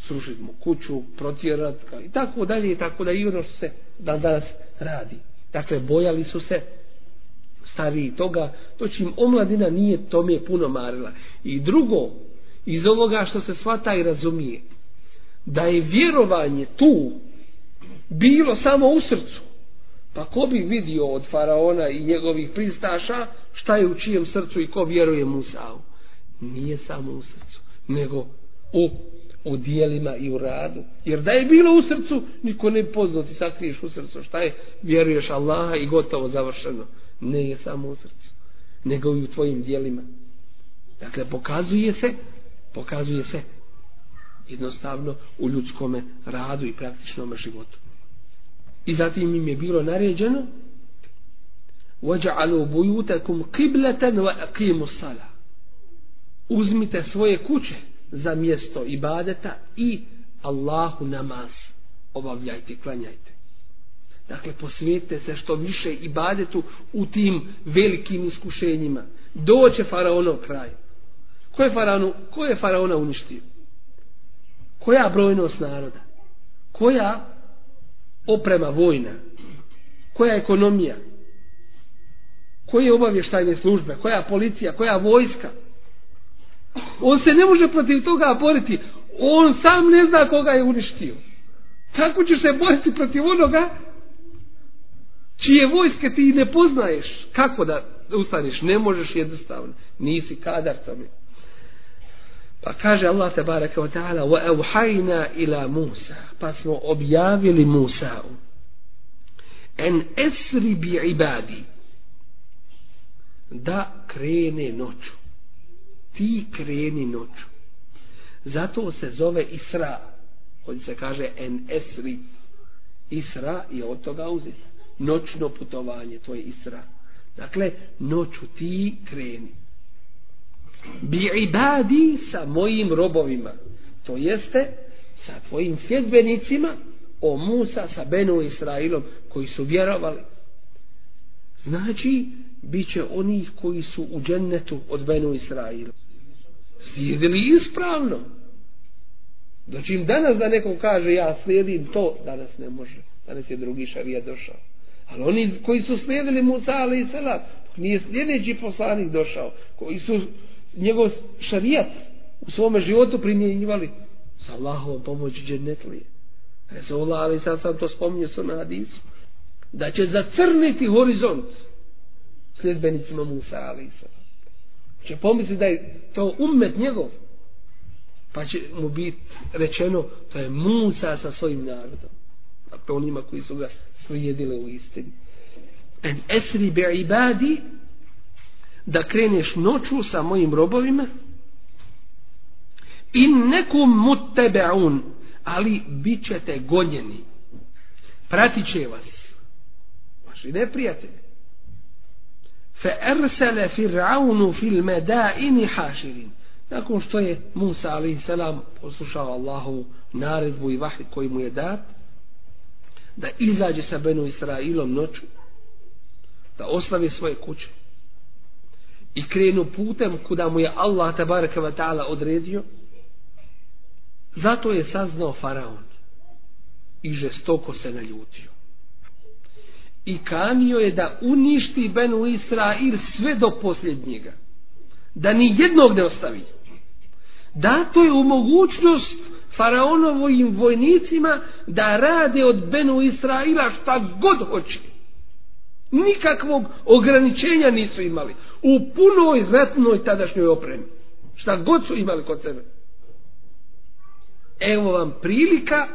srušiti mu kuću, protjerati ga i tako dalje i tako da i ono što se dan danas radi. Dakle, bojali su se stariji toga, to čim omladina nije tome puno marila. I drugo, iz ovoga što se svata i razumije, da je vjerovanje tu bilo samo u srcu, pa ko bi vidio od faraona i njegovih pristaša šta je u čijem srcu i ko vjeruje Musa'u? Nije samo u srcu, nego u, u dijelima i u radu. Jer da je bilo u srcu, niko ne poznao ti sakriješ u srcu šta je, vjeruješ Allaha i gotovo završeno ne je samo u srcu, nego i u tvojim dijelima. Dakle, pokazuje se, pokazuje se jednostavno u ljudskome radu i praktičnom životu. I zatim im je bilo naređeno وَجَعَلُوا بُيُوتَكُمْ قِبْلَةً وَأَقِيمُوا الصَّلَةً Uzmite svoje kuće za mjesto ibadeta i Allahu namaz obavljajte, klanjajte. Dakle, posvijete se što više ibadetu u tim velikim iskušenjima. Doće faraonov kraj. Ko je, faraonu, ko je faraona uništio? Koja brojnost naroda? Koja oprema vojna? Koja ekonomija? Koje obavještajne službe? Koja policija? Koja vojska? On se ne može protiv toga boriti. On sam ne zna koga je uništio. Kako ćeš se boriti protiv onoga čije vojske ti ne poznaješ, kako da ustaneš, ne možeš jednostavno, nisi kadar tome. Pa kaže Allah te baraka wa ta'ala wa ila Musa pa smo objavili Musa en esri bi ibadi da krene noću ti kreni noću. Zato se zove Isra ovdje se kaže en esri. Isra je od toga uzet. noćno putovanje to je Isra. Dakle noću ti kreni. Bi ibadi sa mojim robovima to jeste sa tvojim sljedbenicima o Musa sa Benu Israilom koji su vjerovali. Znači bit će onih koji su u džennetu od Benu Israila. Slijedili ispravno. Znači im danas da neko kaže ja slijedim to danas ne može. Danas je drugi šarija došao. Ali oni koji su slijedili Musa ali i Sela nije sljedeći poslanik došao koji su njegov šarijat u svome životu primjenjivali sa Allahovom pomoći džennetlije. Resulullah ali sad sam to spominje su na hadisu. Da će zacrniti horizont sljedbenicima Musa Alisa. Će pomisli da je to umet njegov. Pa će mu biti rečeno to je Musa sa svojim narodom. A to onima koji su ga slijedile u istini. En esri be ibadi da kreneš noću sa mojim robovima in nekum muttebeun ali bit ćete gonjeni pratit će vas vaši neprijatelji fe ersele fir'aunu fil medaini haširin nakon što je Musa a.s. salam poslušao Allahu naredbu i vahid koji mu je dat da izađe sa Benu Israilom noću da oslavi svoje kuće i krenu putem kuda mu je Allah tabaraka wa ta'ala odredio zato je saznao faraon i žestoko se naljutio i kanio je da uništi Benu Israil sve do posljednjega. Da ni jednog ne ostavi. Dato je u mogućnost faraonovim vojnicima da rade od Benu Israila šta god hoće. Nikakvog ograničenja nisu imali. U punoj ratnoj tadašnjoj opremi. Šta god su imali kod sebe. Evo vam prilika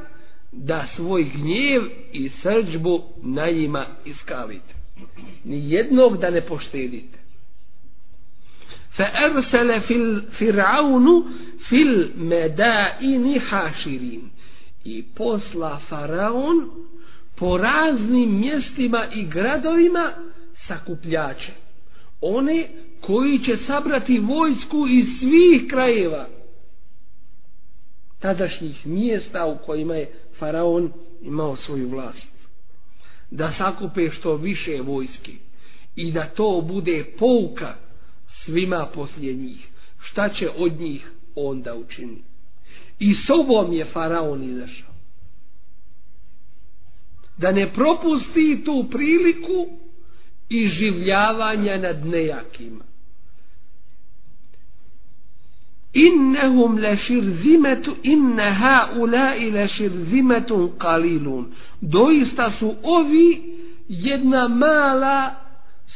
da svoj gnjev i srđbu na njima iskalite ni jednog da ne poštedite. Fa ersele fil fir'aunu fil medaini haširin. I posla faraon po raznim mjestima i gradovima sakupljače. One koji će sabrati vojsku iz svih krajeva tadašnjih mjesta u kojima je faraon imao svoju vlast. Da sakupe što više vojske i da to bude pouka svima poslije njih. Šta će od njih onda učiniti? I sobom je faraon izašao da ne propusti tu priliku i življavanja nad nejakima. Innehum le širzimetu, inne ha ulai le qalilun kalilun. Doista su ovi jedna mala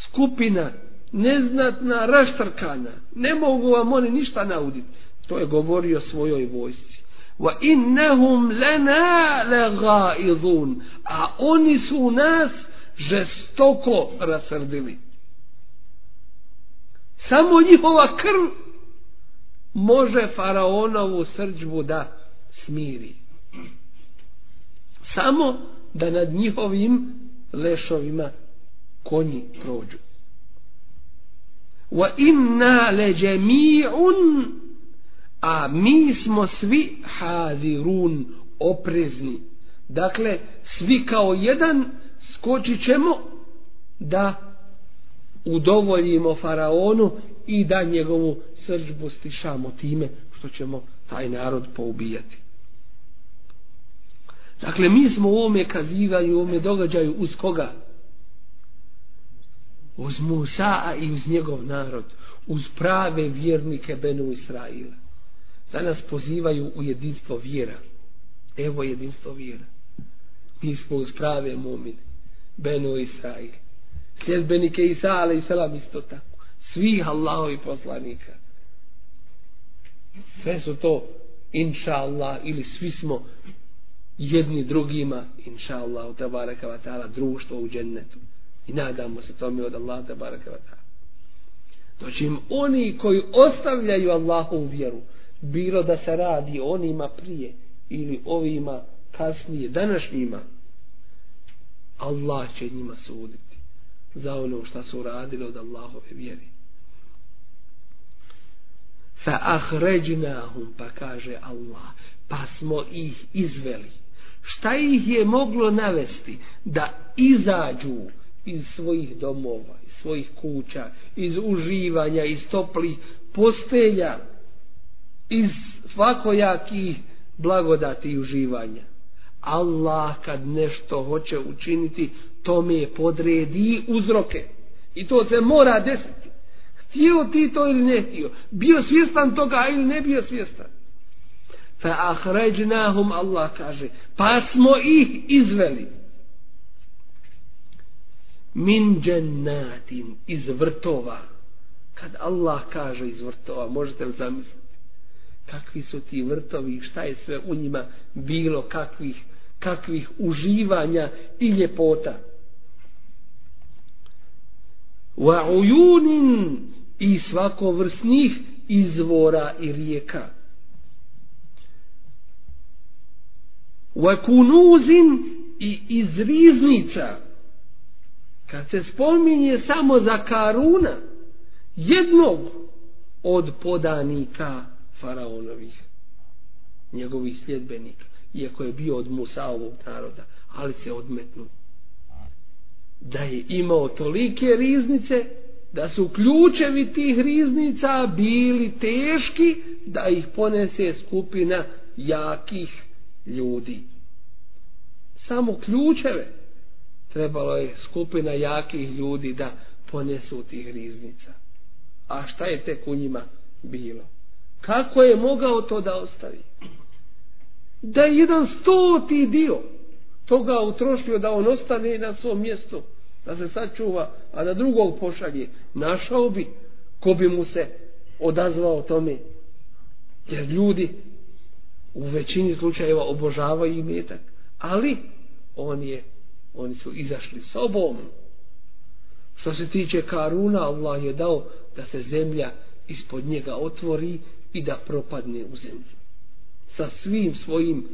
skupina, neznatna raštrkana. Ne mogu vam oni ništa nauditi. To je govorio svojoj vojsci wa innahum lana lagaidun a oni su nas žestoko rasrdili samo njihova krv može faraonovu srđbu da smiri. Samo da nad njihovim lešovima konji prođu. Wa inna le jami'un a mi smo svi hadirun oprezni. Dakle svi kao jedan skočit ćemo da udovoljimo faraonu i da njegovu srđbu stišamo time što ćemo taj narod poubijati dakle mi smo u ovome kazivanju u ovome događaju uz koga uz Musa i uz njegov narod uz prave vjernike Benu Israila Za nas pozivaju u jedinstvo vjera. Evo jedinstvo vjera. Mi smo uz prave momine. Benu Israil. Sljedbenike Isa, ali i selam isto tako. Svih Allahovi poslanika. Sve su to, inša Allah, ili svi smo jedni drugima, inša Allah, u tabaraka wa ta'ala, društvo u džennetu. I nadamo se tome od Allah, tabaraka wa ta'ala. Doći oni koji ostavljaju Allahovu vjeru, bilo da se radi onima prije ili ovima kasnije, današnjima, Allah će njima suditi za ono što su radili od Allahove vjeri. Fa ahređnahum, pa kaže Allah, pa smo ih izveli. Šta ih je moglo navesti da izađu iz svojih domova, iz svojih kuća, iz uživanja, iz toplih postelja, iz svakojakih blagodati i uživanja. Allah kad nešto hoće učiniti, tome podredi uzroke. I to se mora desiti. Htio ti to ili ne htio. Bio svjestan toga ili ne bio svjestan. Fa ahređnahum Allah kaže. Pa smo ih izveli. Min džennatin iz vrtova. Kad Allah kaže iz vrtova, možete li zamisliti? kakvi su ti vrtovi, šta je sve u njima bilo, kakvih, kakvih uživanja i ljepota. Wa ujunin i svakovrsnih izvora i rijeka. Vakunuzin i iz riznica. Kad se spominje samo za Karuna, jednog od podanika faraonovih njegovih sljedbenika iako je bio od Musaovog naroda ali se odmetnu da je imao tolike riznice da su ključevi tih riznica bili teški da ih ponese skupina jakih ljudi. Samo ključeve trebalo je skupina jakih ljudi da ponesu tih riznica. A šta je tek u njima bilo? Kako je mogao to da ostavi? Da je jedan stoti dio toga utrošio da on ostane na svom mjestu, da se sačuva, a da drugog pošalje. Našao bi ko bi mu se odazvao tome. Jer ljudi u većini slučajeva obožavaju imetak. Ali on je, oni su izašli sobom. Što se tiče Karuna, Allah je dao da se zemlja ispod njega otvori i da propadne u zemlju sa svim svojim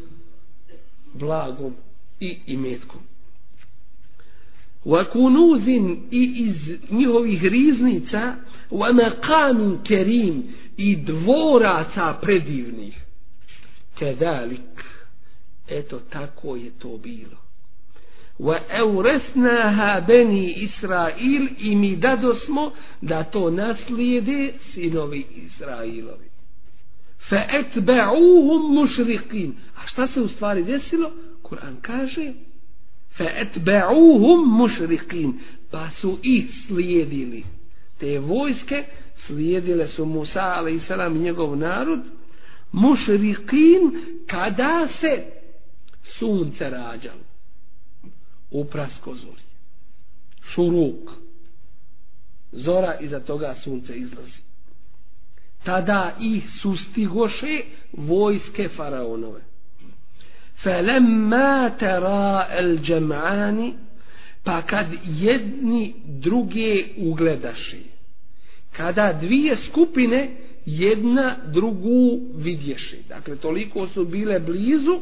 blagom i imetkom وَكُنُوزٍ i iz njihovih riznica وَمَقَامٍ maqamin kerim i dvoraca predivnih kedalik eto tako je to bilo wa euresnaha beni Israil i mi dadosmo da to naslijede sinovi Israilovi fa etba'uhum mušriqin. A šta se u stvari desilo? Kur'an kaže fa مُشْرِقِينَ. Pa su ih slijedili. Te vojske slijedile su Musa a.s. i njegov narod mušrikin kada se sunce rađalo u praskozorje. Šuruk. Zora iza toga sunce izlazi tada ih sustigoše vojske faraonove. Felemma tera el džem'ani, pa kad jedni druge ugledaši, kada dvije skupine jedna drugu vidješi. dakle toliko su bile blizu,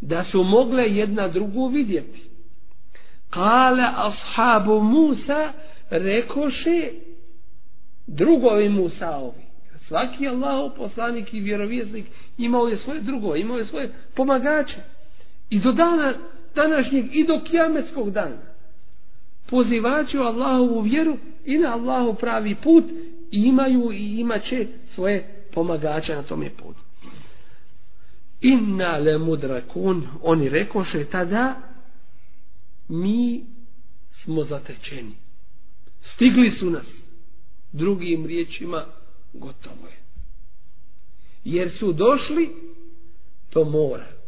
da su mogle jedna drugu vidjeti. Kale ashabu Musa rekoše drugovi Musaovi svaki Allahov poslanik i vjerovjesnik imao je svoje drugo, imao je svoje pomagače. I do dana današnjeg i do kijametskog dana. Pozivači u Allahovu vjeru i na Allahov pravi put imaju i imaće svoje pomagače na tome putu. Inna le mudrakun, oni rekoše tada, mi smo zatečeni. Stigli su nas, drugim riječima, gotovo je. Jer su došli do mora.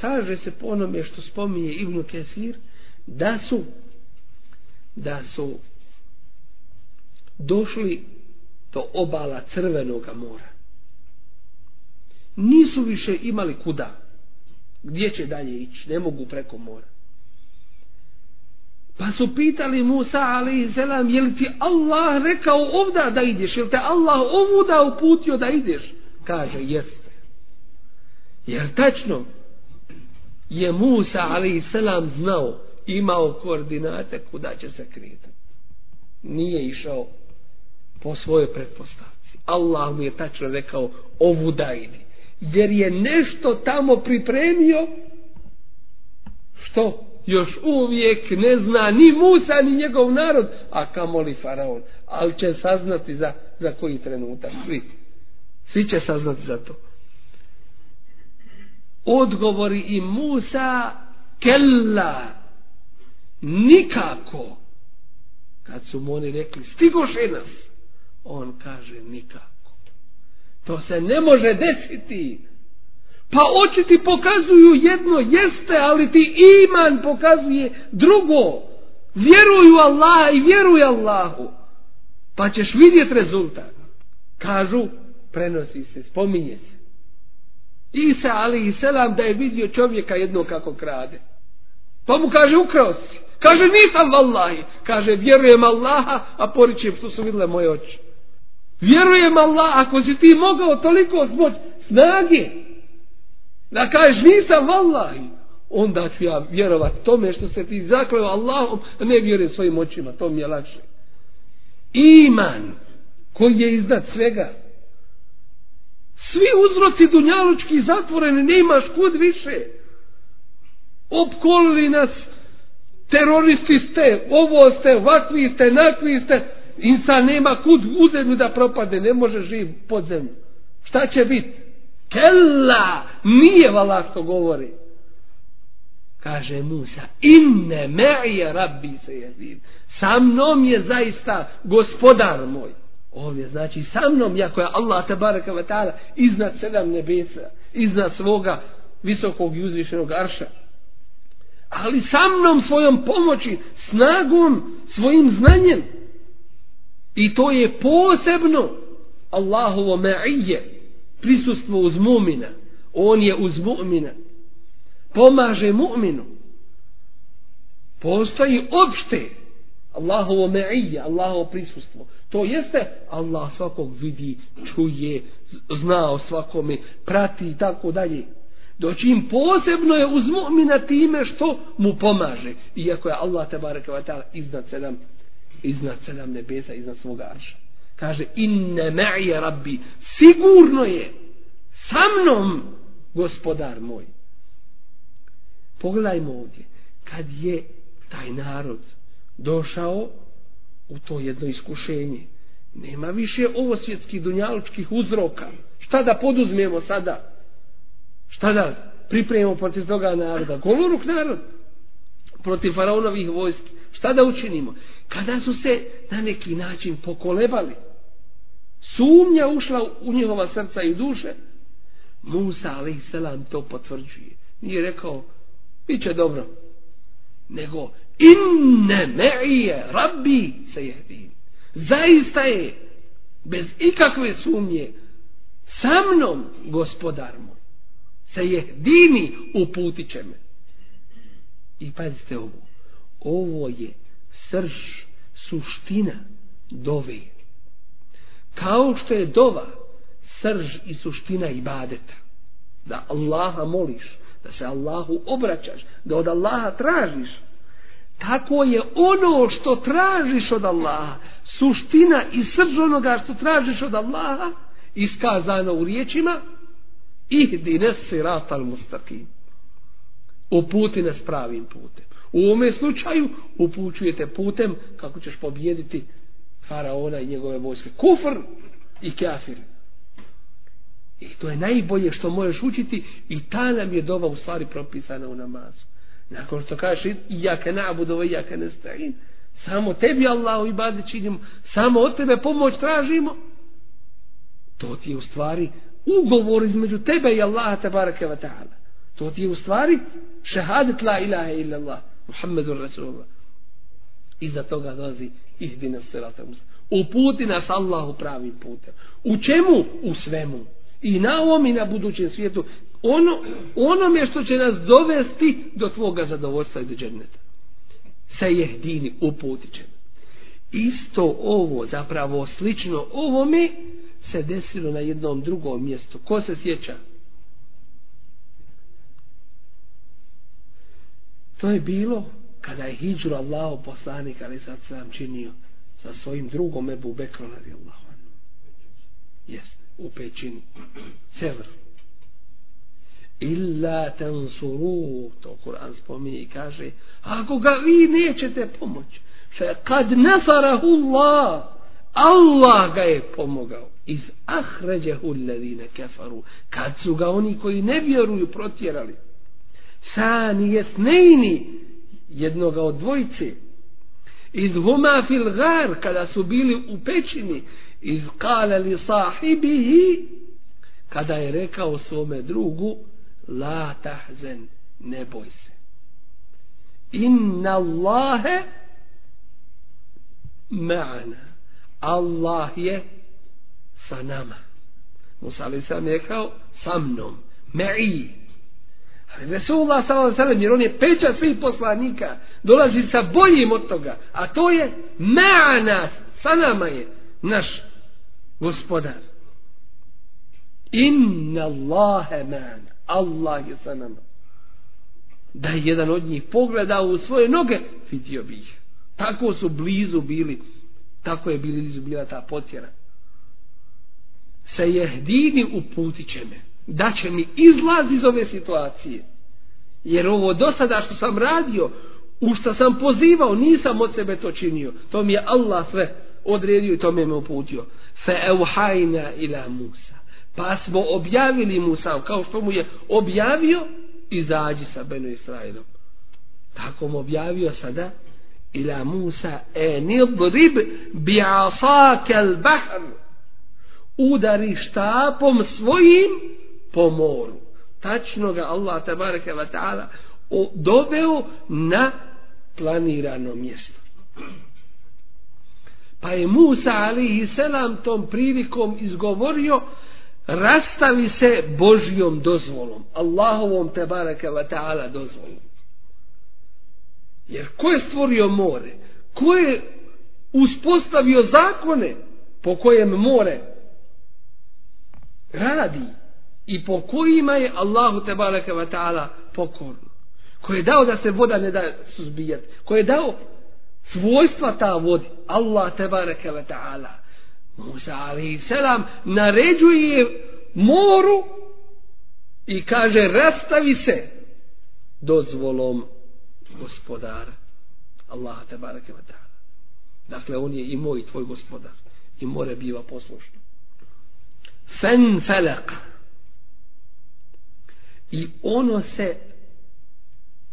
kaže se po onome što spominje Ibnu Kesir da su da su došli do obala crvenog mora nisu više imali kuda gdje će dalje ići ne mogu preko mora pa su pitali Musa alaihi selam je li ti Allah rekao ovda da ideš? Je li te Allah ovuda uputio da ideš? Kaže jeste. Jer tačno? Je Musa alaihi selam znao imao koordinate kuda će se kretati nije išao po svojoj pretpostavci. Allah mu je tačno rekao ovuda idi. Jer je nešto tamo pripremio što? Još uvijek ne zna ni Musa ni njegov narod a kamoli faraon. Ali će saznati za, za koji trenutak svi. Svi će saznati za to. Odgovori i Musa kella. Nikako. Kad su mu oni rekli stigoše nas. On kaže nikako. To se ne može desiti. Pa oči ti pokazuju jedno, jeste, ali ti iman pokazuje drugo. Vjeruju Allah i vjeruj Allahu. Pa ćeš vidjeti rezultat. Kažu, prenosi se, spominje se. Isa ali i selam da je vidio čovjeka jedno kako krade. Pa mu kaže, ukrao si. Kaže, nisam vallahi. Kaže, vjerujem Allaha, a poričem što su vidjele moje oči. Vjerujem Allah, ako si ti mogao toliko zbog snage, da kažeš nisam vallahi, onda ću ja vjerovat tome što se ti zakleo Allahom, a ne vjerujem svojim očima, to mi je lakše. Iman, koji je iznad svega, svi uzroci dunjalučki zatvoreni, ne imaš kud više. Opkolili nas, teroristi ste, ovo ste, vakvi ste, nakvi ste, Insan nema kud u zemlju da propade, ne može živ pod zemlju. Šta će biti? Kella, nije vala što govori. Kaže Musa, inne me'ije rabbi se jezim. Sa mnom je zaista gospodar moj. Ovdje znači sa mnom, jako je Allah tabaraka wa ta'ala, iznad sedam nebesa, iznad svoga visokog i uzvišenog arša. Ali sa mnom svojom pomoći, snagom, svojim znanjem, I to je posebno Allahovo ma'ije, prisustvo uz mu'mina. On je uz mu'mina. Pomaže mu'minu. Postoji opšte Allahovo ma'ije, Allahovo prisustvo. To jeste Allah svakog vidi, čuje, zna o svakome, prati i tako dalje. Doći posebno je uz mu'mina time što mu pomaže. Iako je Allah tabaraka wa iznad sedam iznad sedam nebesa, iznad svoga arša. Kaže, inne me'ije rabbi, sigurno je sa mnom gospodar moj. Pogledajmo ovdje, kad je taj narod došao u to jedno iskušenje, nema više ovo svjetskih dunjalučkih uzroka. Šta da poduzmemo sada? Šta da pripremimo protiv toga naroda? Goloruk narod protiv faraonovih vojski. Šta da učinimo? kada su se na neki način pokolebali, sumnja ušla u njihova srca i duše, Musa a.s. to potvrđuje. Nije rekao, bit će dobro. Nego, inne me'ije rabbi se jehdin. Zaista je, bez ikakve sumnje, sa mnom, gospodar moj, se jehdini uputit će me. I pazite ovo, ovo je srž, suština dove. Kao što je dova srž i suština ibadeta. Da Allaha moliš, da se Allahu obraćaš, da od Allaha tražiš. Tako je ono što tražiš od Allaha, suština i srž onoga što tražiš od Allaha, iskazano u riječima, ihdine sirat ratal mustakim. Uputi nas pravim putem. U ovome slučaju upućujete putem kako ćeš pobijediti faraona i njegove vojske. Kufr i kafir. I to je najbolje što možeš učiti i ta nam je doba u stvari propisana u namazu. Nakon što kažeš i ja ke nabudu i ja ke nestajim, samo tebi Allah i bade činimo, samo od tebe pomoć tražimo, to ti je u stvari ugovor između tebe i Allaha tabaraka wa ta'ala. To ti je u stvari šehadet la ilaha illa Allah, Muhammedur Rasulullah. Iza toga dolazi ihdina sirata Uputi nas Allahu pravim putem. U čemu? U svemu. I na ovom i na budućem svijetu. Ono, onome što će nas dovesti do tvoga zadovoljstva i do džerneta. Se jehdini uputit će. Isto ovo, zapravo slično ovome, se desilo na jednom drugom mjestu. Ko se sjeća? To je bilo kada je hijđru Allaho poslanik ali sad sam činio sa svojim drugom Ebu Bekro radi anhu. Jest u pećini sever illa tansuru to Kur'an spominje i kaže ako ga vi nećete pomoći fe kad nasarahu Allah Allah ga je pomogao. Iz ahređehu ledine kefaru kad su ga oni koji ne vjeruju protjerali. Sani jesnejni jednoga od dvojice. Iz huma fil gar kada su bili u pećini iz kale li sahibihi kada je rekao svome drugu la tahzen ne boj se. Inna Allahe ma'ana. Allah je sa nama. Musa ali sam je rekao sa mnom me'i. Ali Resulullah s.a.v. jer on je peća svih poslanika, dolazi sa boljim od toga, a to je ma'ana, sa nama je naš gospodar. Inna Allahe man, Allah je sa nama. Da je jedan od njih pogledao u svoje noge, vidio bi ih. Tako su blizu bili, tako je bili blizu bila ta potjera. Se jehdini uputit će me da će mi izlaz iz ove situacije. Jer ovo do sada što sam radio, u što sam pozivao, nisam od sebe to činio. To mi je Allah sve odredio i to mi je me uputio. Fe euhajna ila Musa. Pa smo objavili Musa, kao što mu je objavio, izađi sa Beno Israilom. Tako mu objavio sada, ila Musa, e nidrib bi asakel bahr. Udari štapom svojim, po moru. Tačno ga Allah tabaraka wa ta'ala doveo na planirano mjesto. Pa je Musa alihi selam tom prilikom izgovorio rastavi se Božjom dozvolom. Allahovom tabaraka wa ta'ala dozvolom. Jer ko je stvorio more? Ko je uspostavio zakone po kojem more radi? I po kojima je Allahu te baraka wa ta'ala pokorno. Ko je dao da se voda ne da suzbijati. Ko je dao svojstva ta vodi. Allah te baraka wa ta'ala. Musa alaihi selam naređuje moru i kaže rastavi se dozvolom gospodara. Allah te baraka wa ta'ala. Dakle, on je i moj tvoj gospodar. I more biva poslušno. Fen felaka i ono se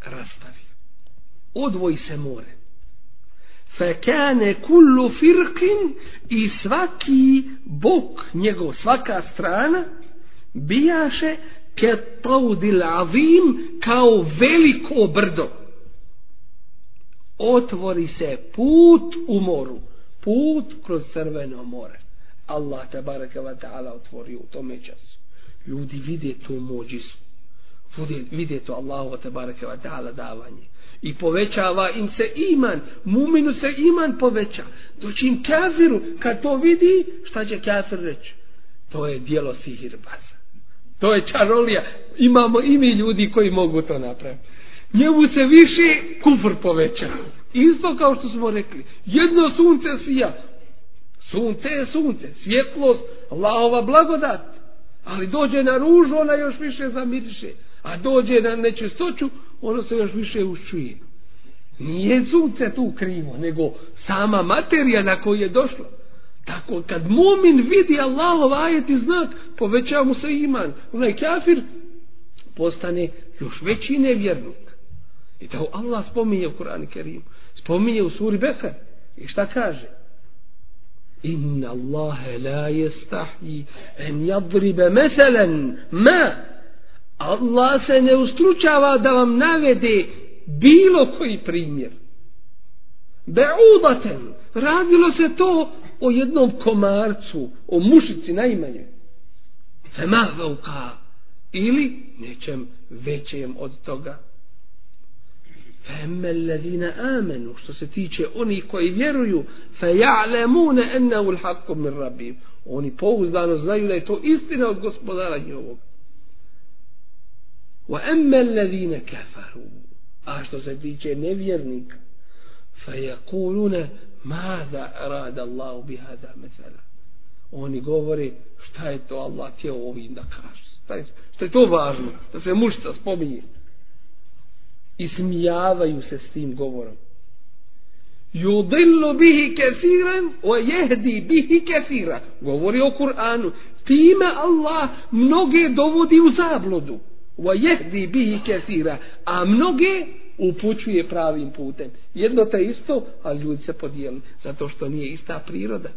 rastavi. Odvoji se more. Fekane kullu firkin i svaki bok njegov, svaka strana bijaše ke taudil avim kao veliko brdo. Otvori se put u moru, put kroz crveno more. Allah tabaraka wa ta'ala otvori u tome času. Ljudi vide tu mođisu vide to Allahu te bareke ve taala davanje. I povećava im se iman. Muminu se iman poveća. Dočim kafiru. Kad to vidi šta će kafir reći? To je dijelo sihirbaza to je čarolija. Imamo i mi ljudi koji mogu to napraviti. Njemu se više kufr poveća. Isto kao što smo rekli. Jedno sunce sija. Sunce je sunce. Svjetlost. Allahova blagodat. Ali dođe na ružu ona još više zamiriše a dođe na nečistoću, ono se još više uščuje. Nije sunce tu krivo, nego sama materija na koju je došlo. Tako kad mumin vidi Allahov ajet i znak, povećava mu se iman. Onaj kafir postane još veći nevjernik. I to Allah spominje u Kur'anu Kerim. Spominje u suri Beher. I šta kaže? Inna Allahe la jestahji en jadribe meselen ma Allah se ne ustručava da vam navede bilo koji primjer. Beudaten, radilo se to o jednom komarcu, o mušici najmanje. Fema vauka, ili nečem većem od toga. Femme allazina amenu, što se tiče oni koji vjeruju, fe ja'lemune ennehu l'hakku min rabim. Oni pouzdano znaju da je to istina od gospodara njihovog. Wa amma alladhina kafaru, a što se tiče nevjernika, fa yaquluna mada arada Allahu bi hada methala. Oni govore, šta je to Allah ti ovim da kaže. Šta je, šta je to važno, da se mušca spominje i smijavaju se s tim govorom. Yudillu bihi kathiran wa yahdi bihi kathira. Govori o Kur'anu. Time Allah mnoge dovodi u zabludu. وَيَهْدِي بِهِ كَثِيرًا. A mnoge upućuje pravim putem. Jedno te isto, a ljudi se podijeli. Zato što nije ista priroda.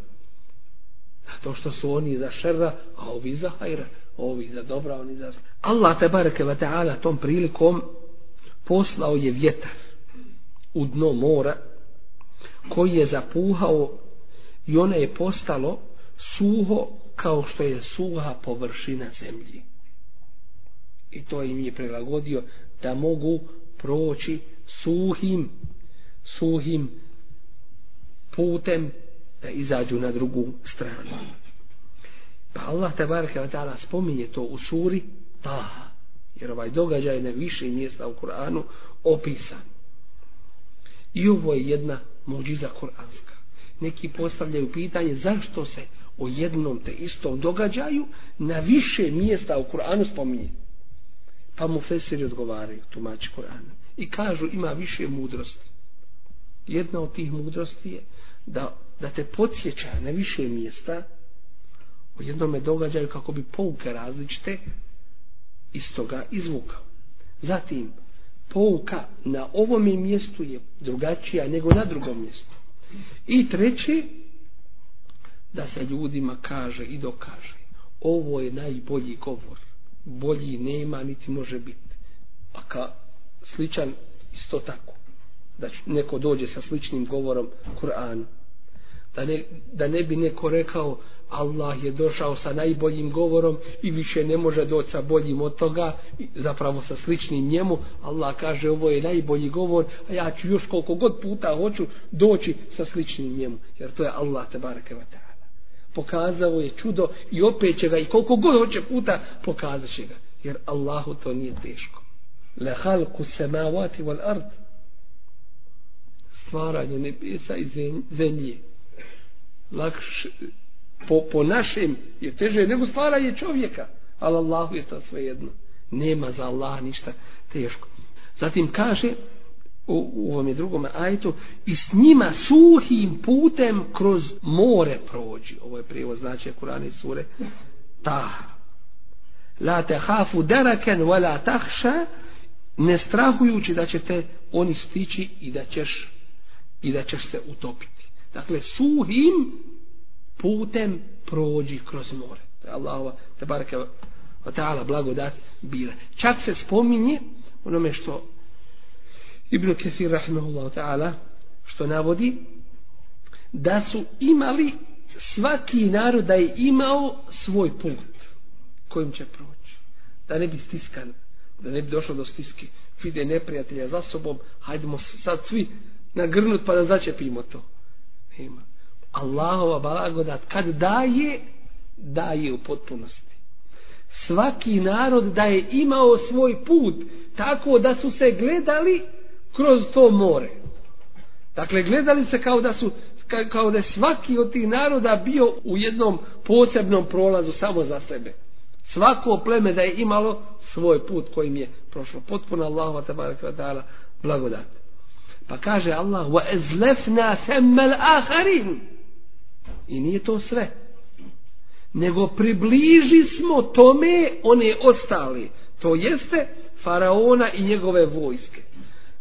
Zato što su oni za šerra, a ovi za hajra. Ovi za dobra, oni za... Allah te bareke ve ta'ala tom prilikom poslao je vjetar u dno mora koji je zapuhao i ono je postalo suho kao što je suha površina zemlji. I to im je prilagodio da mogu proći suhim suhim putem da izađu na drugu stranu. Pa Allah tabaraka wa ta'ala spominje to u suri Taha jer ovaj događaj na više mjesta u Kur'anu opisan. I ovo je jedna muđiza kuranska. Neki postavljaju pitanje zašto se o jednom te istom događaju na više mjesta u Kur'anu spominje. Pa mu fesiri odgovaraju, tumači Korana. I kažu ima više mudrosti. Jedna od tih mudrosti je da, da te podsjeća na više mjesta o jednome događaju kako bi pouke različite iz toga izvukao. Zatim, pouka na ovom mjestu je drugačija nego na drugom mjestu. I treće, da se ljudima kaže i dokaže, ovo je najbolji govor. Bolji nema, niti može biti. A ka sličan isto tako. Da neko dođe sa sličnim govorom Kur'anu da ne, da ne bi neko rekao Allah je došao sa najboljim govorom i više ne može doći sa boljim od toga zapravo sa sličnim njemu Allah kaže ovo je najbolji govor a ja ću još koliko god puta hoću doći sa sličnim njemu jer to je Allah te bareke pokazao je čudo i opet će ga i koliko god hoće puta pokazat će ga. Jer Allahu to nije teško. Le halku samavati wal ard. Stvaranje nebesa i zemlje. Lakše po, po našem je teže nego stvaranje čovjeka. Ali Allahu je to sve jedno nema za Allah ništa teško. Zatim kaže u, u ovom je drugom ajtu i s njima suhim putem kroz more prođi ovo je prijevoz znači Kurani sure ta la te hafu deraken wa la tahša ne strahujući da će te oni stići i da ćeš i da ćeš se utopiti Dakle, suhim putem prođi kroz more. To je Allahova, te barake ta'ala, blagodat bila. Čak se spominje onome što Ibn Kesir, rahimahullahu ta'ala, što navodi, da su imali svaki narod da je imao svoj put kojim će proći. Da ne bi stiskan, da ne bi došlo do stiske. Vide neprijatelja za sobom, hajdemo sad svi nagrnut pa da začepimo to nema. Allahova blagodat kad daje, daje u potpunosti. Svaki narod da je imao svoj put tako da su se gledali kroz to more. Dakle, gledali se kao da su kao da je svaki od tih naroda bio u jednom posebnom prolazu samo za sebe. Svako pleme da je imalo svoj put kojim je prošlo. Potpuno Allahu tabaraka ta'ala blagodat. Pa kaže Allah wa ezlefna semmel aharin i nije to sve nego približi smo tome one ostali to jeste faraona i njegove vojske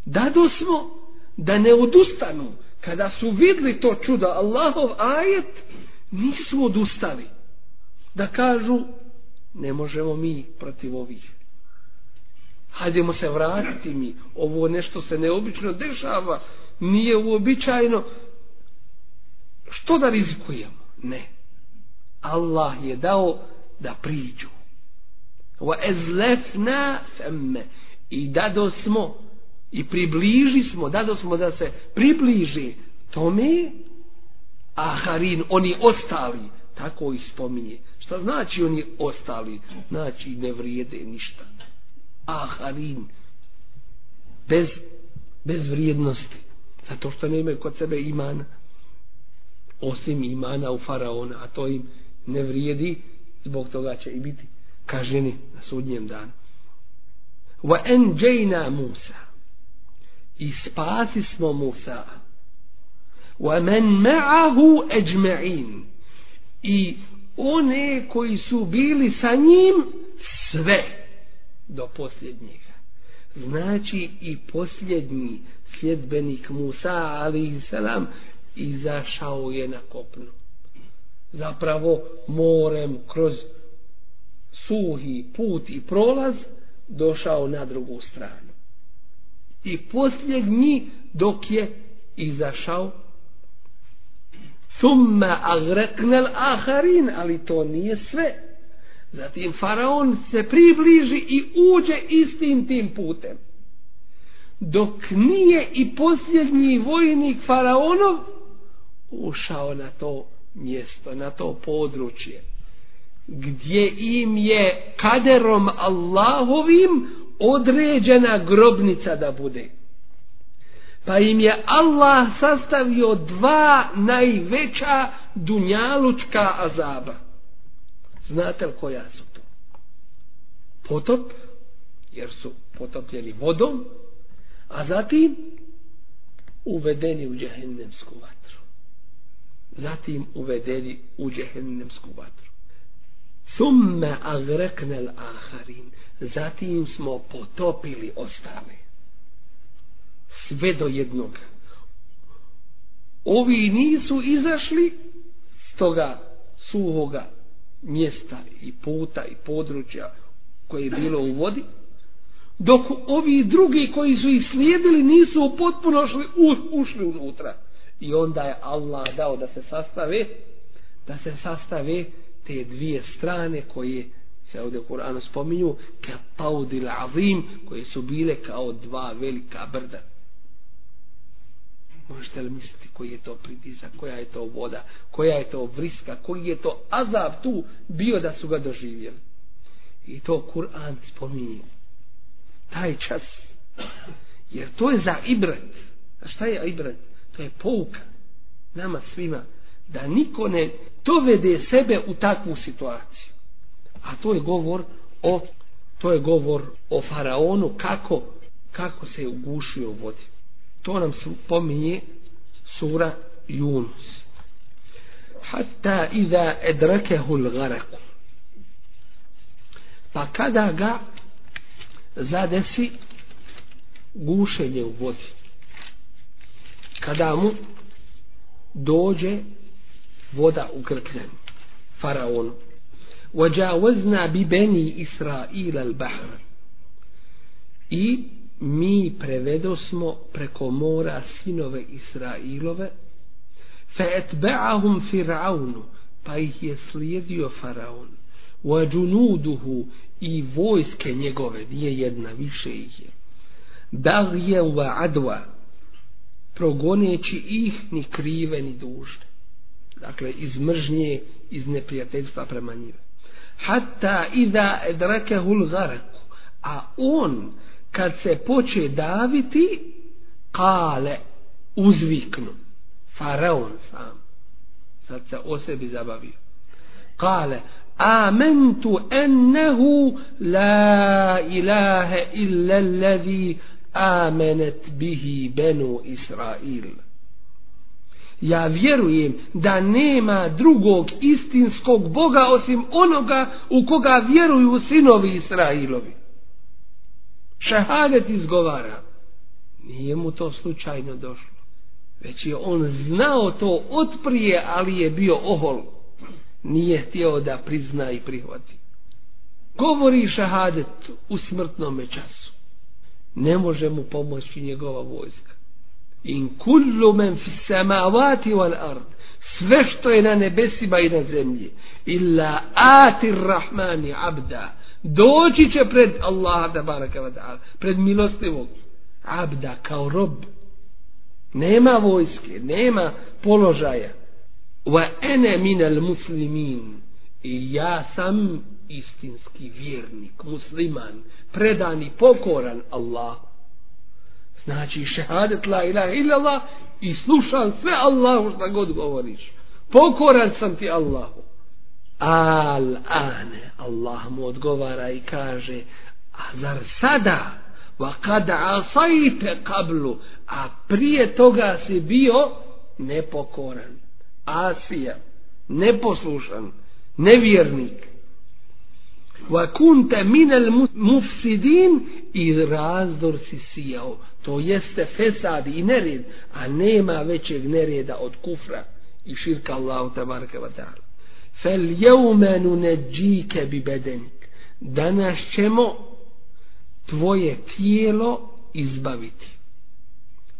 dado smo da ne odustanu kada su vidli to čudo Allahov ajet nisu odustali da kažu ne možemo mi protiv ovih Hajdemo se vratiti mi. Ovo nešto se neobično dešava. Nije uobičajno. Što da rizikujemo? Ne. Allah je dao da priđu. Wa ezlefna femme. I dado smo i približi smo, dado smo da se približi tome a harin, oni ostali, tako i spominje. Šta znači oni ostali? Znači ne vrijede ništa. Aharin, bez, bez vrijednosti, zato što ne imaju kod sebe imana, osim imana u faraona, a to im ne vrijedi, zbog toga će i biti kaženi na sudnjem danu. Wa enđejna Musa i spasi smo Musa. Wa men ma'ahu ajma'in. I one koji su bili sa njim sve do posljednjega. Znači i posljednji sljedbenik Musa ali selam izašao je na kopnu zapravo morem kroz suhi put i prolaz došao na drugu stranu i posljednji dok je izašao. Summa agreknel aharin ali to nije sve. Zatim faraon se približi i uđe istim tim putem. Dok nije i posljednji vojnik faraonov ušao na to mjesto, na to područje gdje im je kaderom Allahovim određena grobnica da bude. Pa im je Allah sastavio dva najveća dunjalučka azaba. Znate li koja su to? Potop, jer su potopljeni vodom, a zatim uvedeni u džehennemsku vatru. Zatim uvedeni u džehennemsku vatru. Thumme agreknel aharin zatim smo potopili ostale. Sve do jednog. Ovi nisu izašli s toga suhoga mjesta i puta i područja koje je bilo u vodi dok ovi drugi koji su ih slijedili nisu potpuno šli, u, ušli unutra. I onda je Allah dao da se sastave da se sastave te dvije strane koje se ovdje u Kur'anu spominju ka taudil azim koje su bile kao dva velika brda. Možete li misliti koji je to pritisak koja je to voda koja je to vriska koji je to azab tu bio da su ga doživjeli? I to Kur'an spominje. Taj čas. Jer to je za ibret. A šta je ibret? To je pouka nama svima da niko ne dovede sebe u takvu situaciju a to je govor o to je govor o faraonu kako kako se je ugušio u vodi. To nam pominje sura Yunus. Hatta iza edrakehu l'garaku. Pa kada ga zadesi gušenje u vodi kada mu dođe voda u grkljanju faraonu. وجاوزنا ببني إسرائيل البحر i mi prevedo smo preko mora sinove Israilove fe etbe'ahum fir'aunu pa ih je slijedio faraon wa džunuduhu i vojske njegove nije jedna više ih je bagje wa adwa progoneći ih ni krive ni dužne dakle iz mržnje iz neprijateljstva prema njima hatta iza edrakehu l'garaku a on kad se poče daviti kale uzviknu. Faraon sam. Sad se o sebi zabavio. Kale amentu ennehu la ilahe illa allazi amenet bihi benu Israila ja vjerujem da nema drugog istinskog Boga osim onoga u koga vjeruju sinovi Israilovi. Šehadet izgovara. Nije mu to slučajno došlo. Već je on znao to otprije, ali je bio ohol. Nije htio da prizna i prihvati. Govori šehadet u smrtnom času. ne može mu pomoći njegova vojska. In kullu men fi samavati wal ard. Sve što je na nebesima i na zemlji. Illa atir rahmani abda. Doći će pred Allaha da baraka wa ta'ala pred milostivog abda kao rob. Nema vojske nema položaja. Wa ene minal muslimin. I ja sam istinski vjernik musliman predan i pokoran Allahu znači šehadet la ilaha illallah i slušam sve Allahu šta god govoriš. Pokoran sam ti Allahu. Al ane Allah mu odgovara i kaže a zar sada? Wa kad asajte kablu a prije toga si bio nepokoran asija neposlušan nevjernik wa kunta min al mufsidin i razdor si sijao. To jeste fesad i nered a nema većeg nereda od kufra i širka Allahu tabaraka wa ta'ala. Fel jevme nuneđike bi bedenik. Danas ćemo tvoje tijelo izbaviti.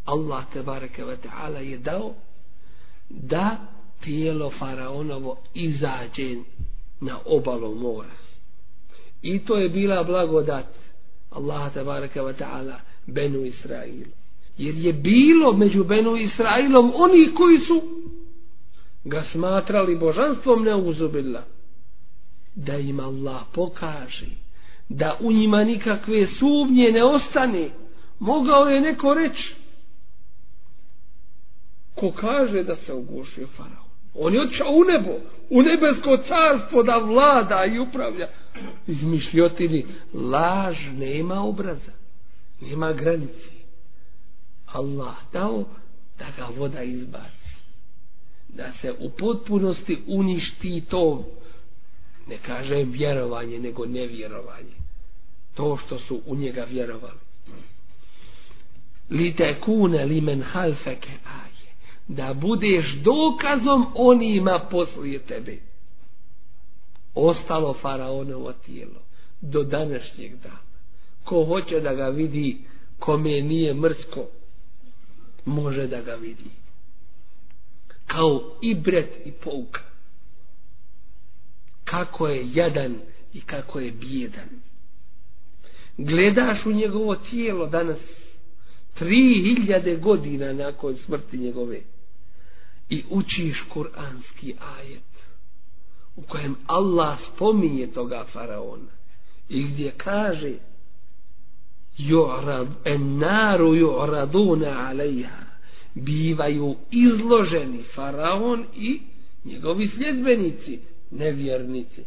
Allah tabaraka wa ta'ala je dao da tijelo faraonovo izađe na obalu mora i to je bila blagodat Allaha tabaraka wa ta'ala Benu Israilu jer je bilo među Benu Israilom oni koji su ga smatrali božanstvom neuzubila da im Allah pokaže da u njima nikakve sumnje ne ostane. Mogao je neko reći ko kaže da se ugušio faraon. On je odšao u nebo u nebesko carstvo da vlada i upravlja izmišljotini laž nema obraza nema granici Allah dao da ga voda izbaci da se u potpunosti uništi to ne kaže vjerovanje nego nevjerovanje. To što su u njega vjerovali. Li te kune li men halfeke aje da budeš dokazom onima poslije tebe ostalo faraonovo tijelo do današnjeg dana. Ko hoće da ga vidi kome nije mrsko može da ga vidi. Kao ibret i pouka kako je jadan i kako je bijedan. Gledaš u njegovo tijelo danas tri hiljade godina nakon smrti njegove i učiš kuranski ajet u kojem Allah spominje toga faraona. I gdje kaže yu'rad en naru yu'raduna 'alayha bivaju izloženi faraon i njegovi sljedbenici nevjernici.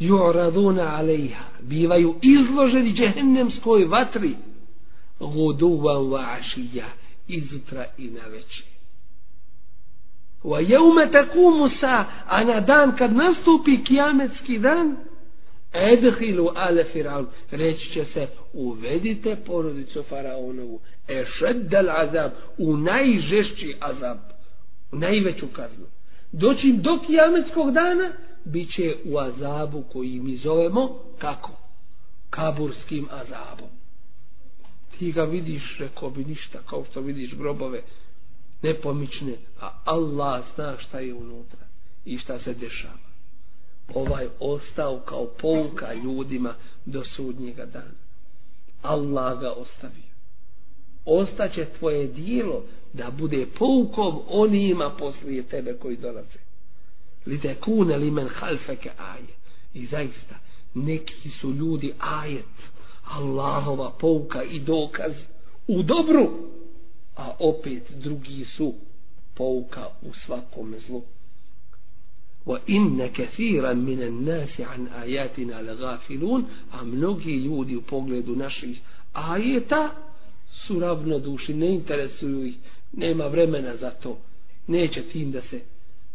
Yu'raduna 'alayha bivaju izloženi džehennemskoj vatri. Guduva wa ashiya izutra i na večer wa yawma taqumu sa ana dan kad nastupi kijametski dan edhilu ale firaun. Reći će se uvedite porodicu faraonovu e azab u najžešći azab u najveću kaznu. Doći do kijametskog dana bit će u azabu koji mi zovemo kako? kaburskim azabom. Ti ga vidiš reko bi ništa kao što vidiš grobove nepomične a Allah zna šta je unutra i šta se dešava ovaj ostao kao pouka ljudima do sudnjega dana. Allah ga ostavio. Ostaće tvoje dijelo da bude poukom onima poslije tebe koji dolaze. Li te kune li men halfeke aje. I zaista, neki su ljudi ajet, Allahova pouka i dokaz u dobru, a opet drugi su pouka u svakom zlu. Wa inna kathiran minan nasi an ayatina lagafilun, a mnogi ljudi u pogledu naših ajeta su ravnoduši, ne interesuju ih, nema vremena za to. Neće tim da se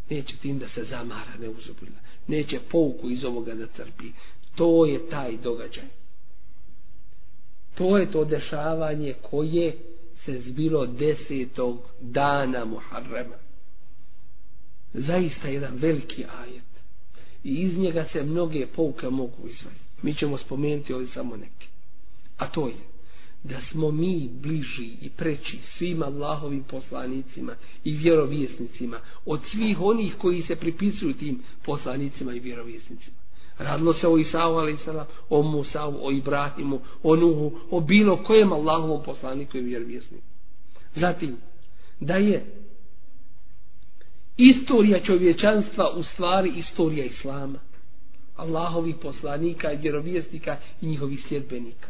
neće tim da se zamara ne uzubila. Neće pouku iz ovoga da trpi. To je taj događaj. To je to dešavanje koje se zbilo desetog dana Muharrema zaista jedan veliki ajet i iz njega se mnoge pouke mogu izvaditi. mi ćemo spomenuti ovdje samo neke a to je da smo mi bliži i preći svim Allahovim poslanicima i vjerovjesnicima od svih onih koji se pripisuju tim poslanicima i vjerovjesnicima. Radilo se o Isau, ali o Musau, o Ibrahimu, o Nuhu, o bilo kojem Allahovom poslaniku i vjerovjesniku. Zatim, da je istorija čovječanstva u stvari istorija Islama. Allahovi poslanika i vjerovjesnika i njihovih sljedbenika.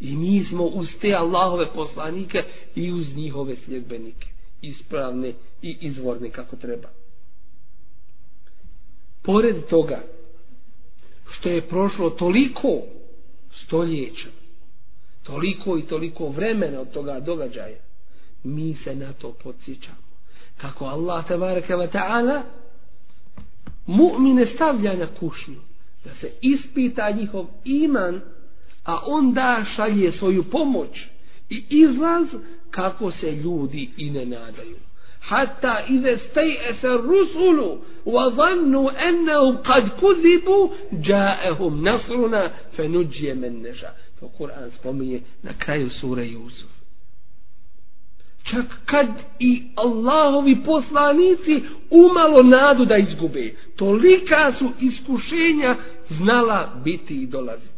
I mi smo uz te Allahove poslanike i uz njihove sljedbenike. Ispravne i izvorne kako treba. Pored toga, što je prošlo toliko stoljeća, toliko i toliko vremena od toga događaja, mi se na to podsjećamo. Kako Allah tabaraka wa ta'ala mu'mine stavlja na kušnju da se ispita njihov iman a onda šalje svoju pomoć i izlaz kako se ljudi i ne nadaju Hatta ize stejese rusulu wa zannu ennehum kad kuzibu jaehum nasruna fe nuđije men neža. To Kur'an spominje na kraju sure Jusuf. Čak kad i Allahovi poslanici umalo nadu da izgube, tolika su iskušenja znala biti i dolaziti.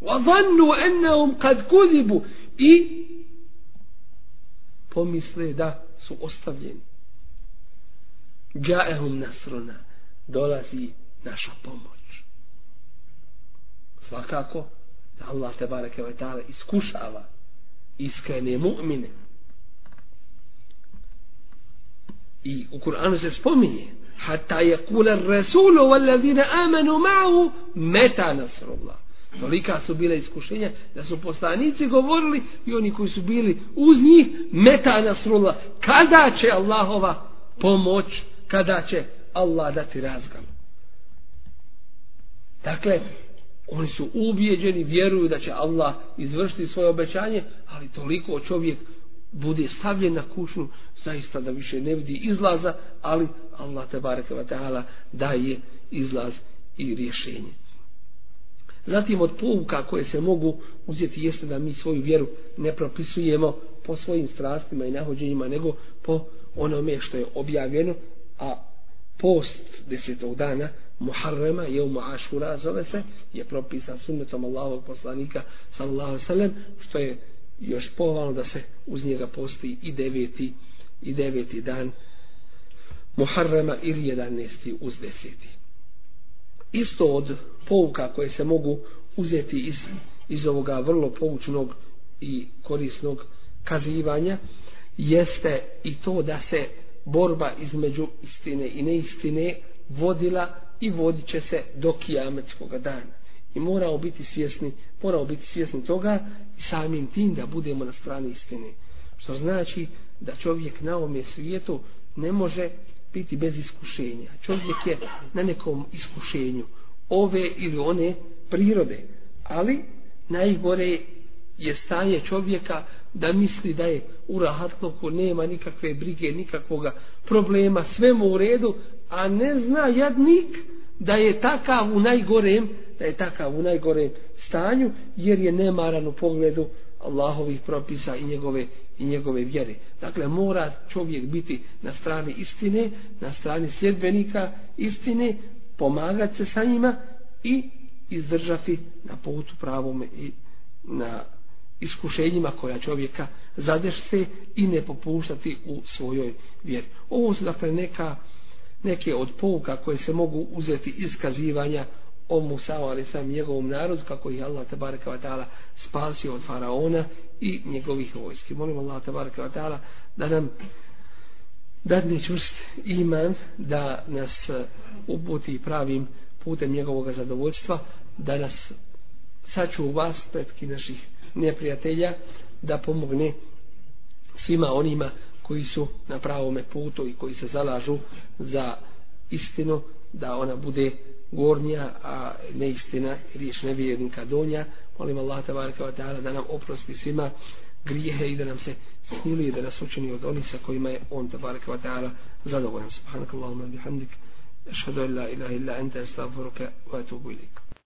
وظنوا أنهم قد كذبوا i pomisle da su ostavljeni. Džaehum nasruna dolazi naša pomoć. Svakako da Allah te bareke ve taala iskušava iskrene mu'mine. I u Kur'anu se spominje hatta yakula ar-rasulu wal ladina amanu ma'ahu meta nasrullah. Tolika su bile iskušenja da su poslanici govorili i oni koji su bili uz njih meta nasrullah. Kada će Allahova pomoć, kada će Allah dati razgam. Dakle, oni su ubijeđeni, vjeruju da će Allah izvršiti svoje obećanje, ali toliko čovjek bude stavljen na kušnju, zaista da više ne vidi izlaza, ali Allah te bareke ve taala daje izlaz i rješenje. Zatim od pouka koje se mogu uzeti jeste da mi svoju vjeru ne propisujemo po svojim strastima i nahođenjima, nego po onome što je objavljeno, a post desetog dana Muharrema, je u Muašura, zove se, je propisan sunnetom Allahovog poslanika, sallallahu sallam, što je još povalno da se uz njega posti i deveti, i deveti dan Muharrema ili jedanesti uz deseti isto od pouka koje se mogu uzeti iz, iz ovoga vrlo poučnog i korisnog kazivanja jeste i to da se borba između istine i neistine vodila i vodit će se do kijametskog dana. I moramo biti svjesni, moramo biti svjesni toga i samim tim da budemo na strani istine. Što znači da čovjek na ovom svijetu ne može biti bez iskušenja. Čovjek je na nekom iskušenju ove ili one prirode. Ali najgore je stanje čovjeka da misli da je u rahatloku, nema nikakve brige, nikakvoga problema, sve mu u redu, a ne zna jadnik da je takav u najgorem, da je takav u najgorem stanju, jer je nemaran u pogledu Allahovih propisa i njegove i njegove vjere. Dakle, mora čovjek biti na strani istine, na strani sljedbenika istine, pomagati se sa njima i izdržati na putu pravom i na iskušenjima koja čovjeka zadešse i ne popuštati u svojoj vjeri. Ovo su dakle neka, neke od pouka koje se mogu uzeti iz kazivanja o Musa ali sam njegovom narodu, kako je Allah tabaraka wa ta'ala spasio od faraona i njegovih vojski. Molim Allah tabaraka wa ta'ala da nam dadne čvrst iman, da nas e, uputi pravim putem njegovog zadovoljstva, da nas sačuva spretki naših neprijatelja, da pomogne svima onima koji su na pravome putu i koji se zalažu za istinu, da ona bude gornja, a neistina riječ nevjernika donja. Molim Allah tabaraka wa ta'ala da nam oprosti svima grijehe i da nam se smiluje da nas učini od onih sa kojima je on tabaraka wa ta'ala zadovoljan. Subhanakallahumma bihamdik. Ashhadu an la ilaha illa anta astaghfiruka wa atubu ilaik.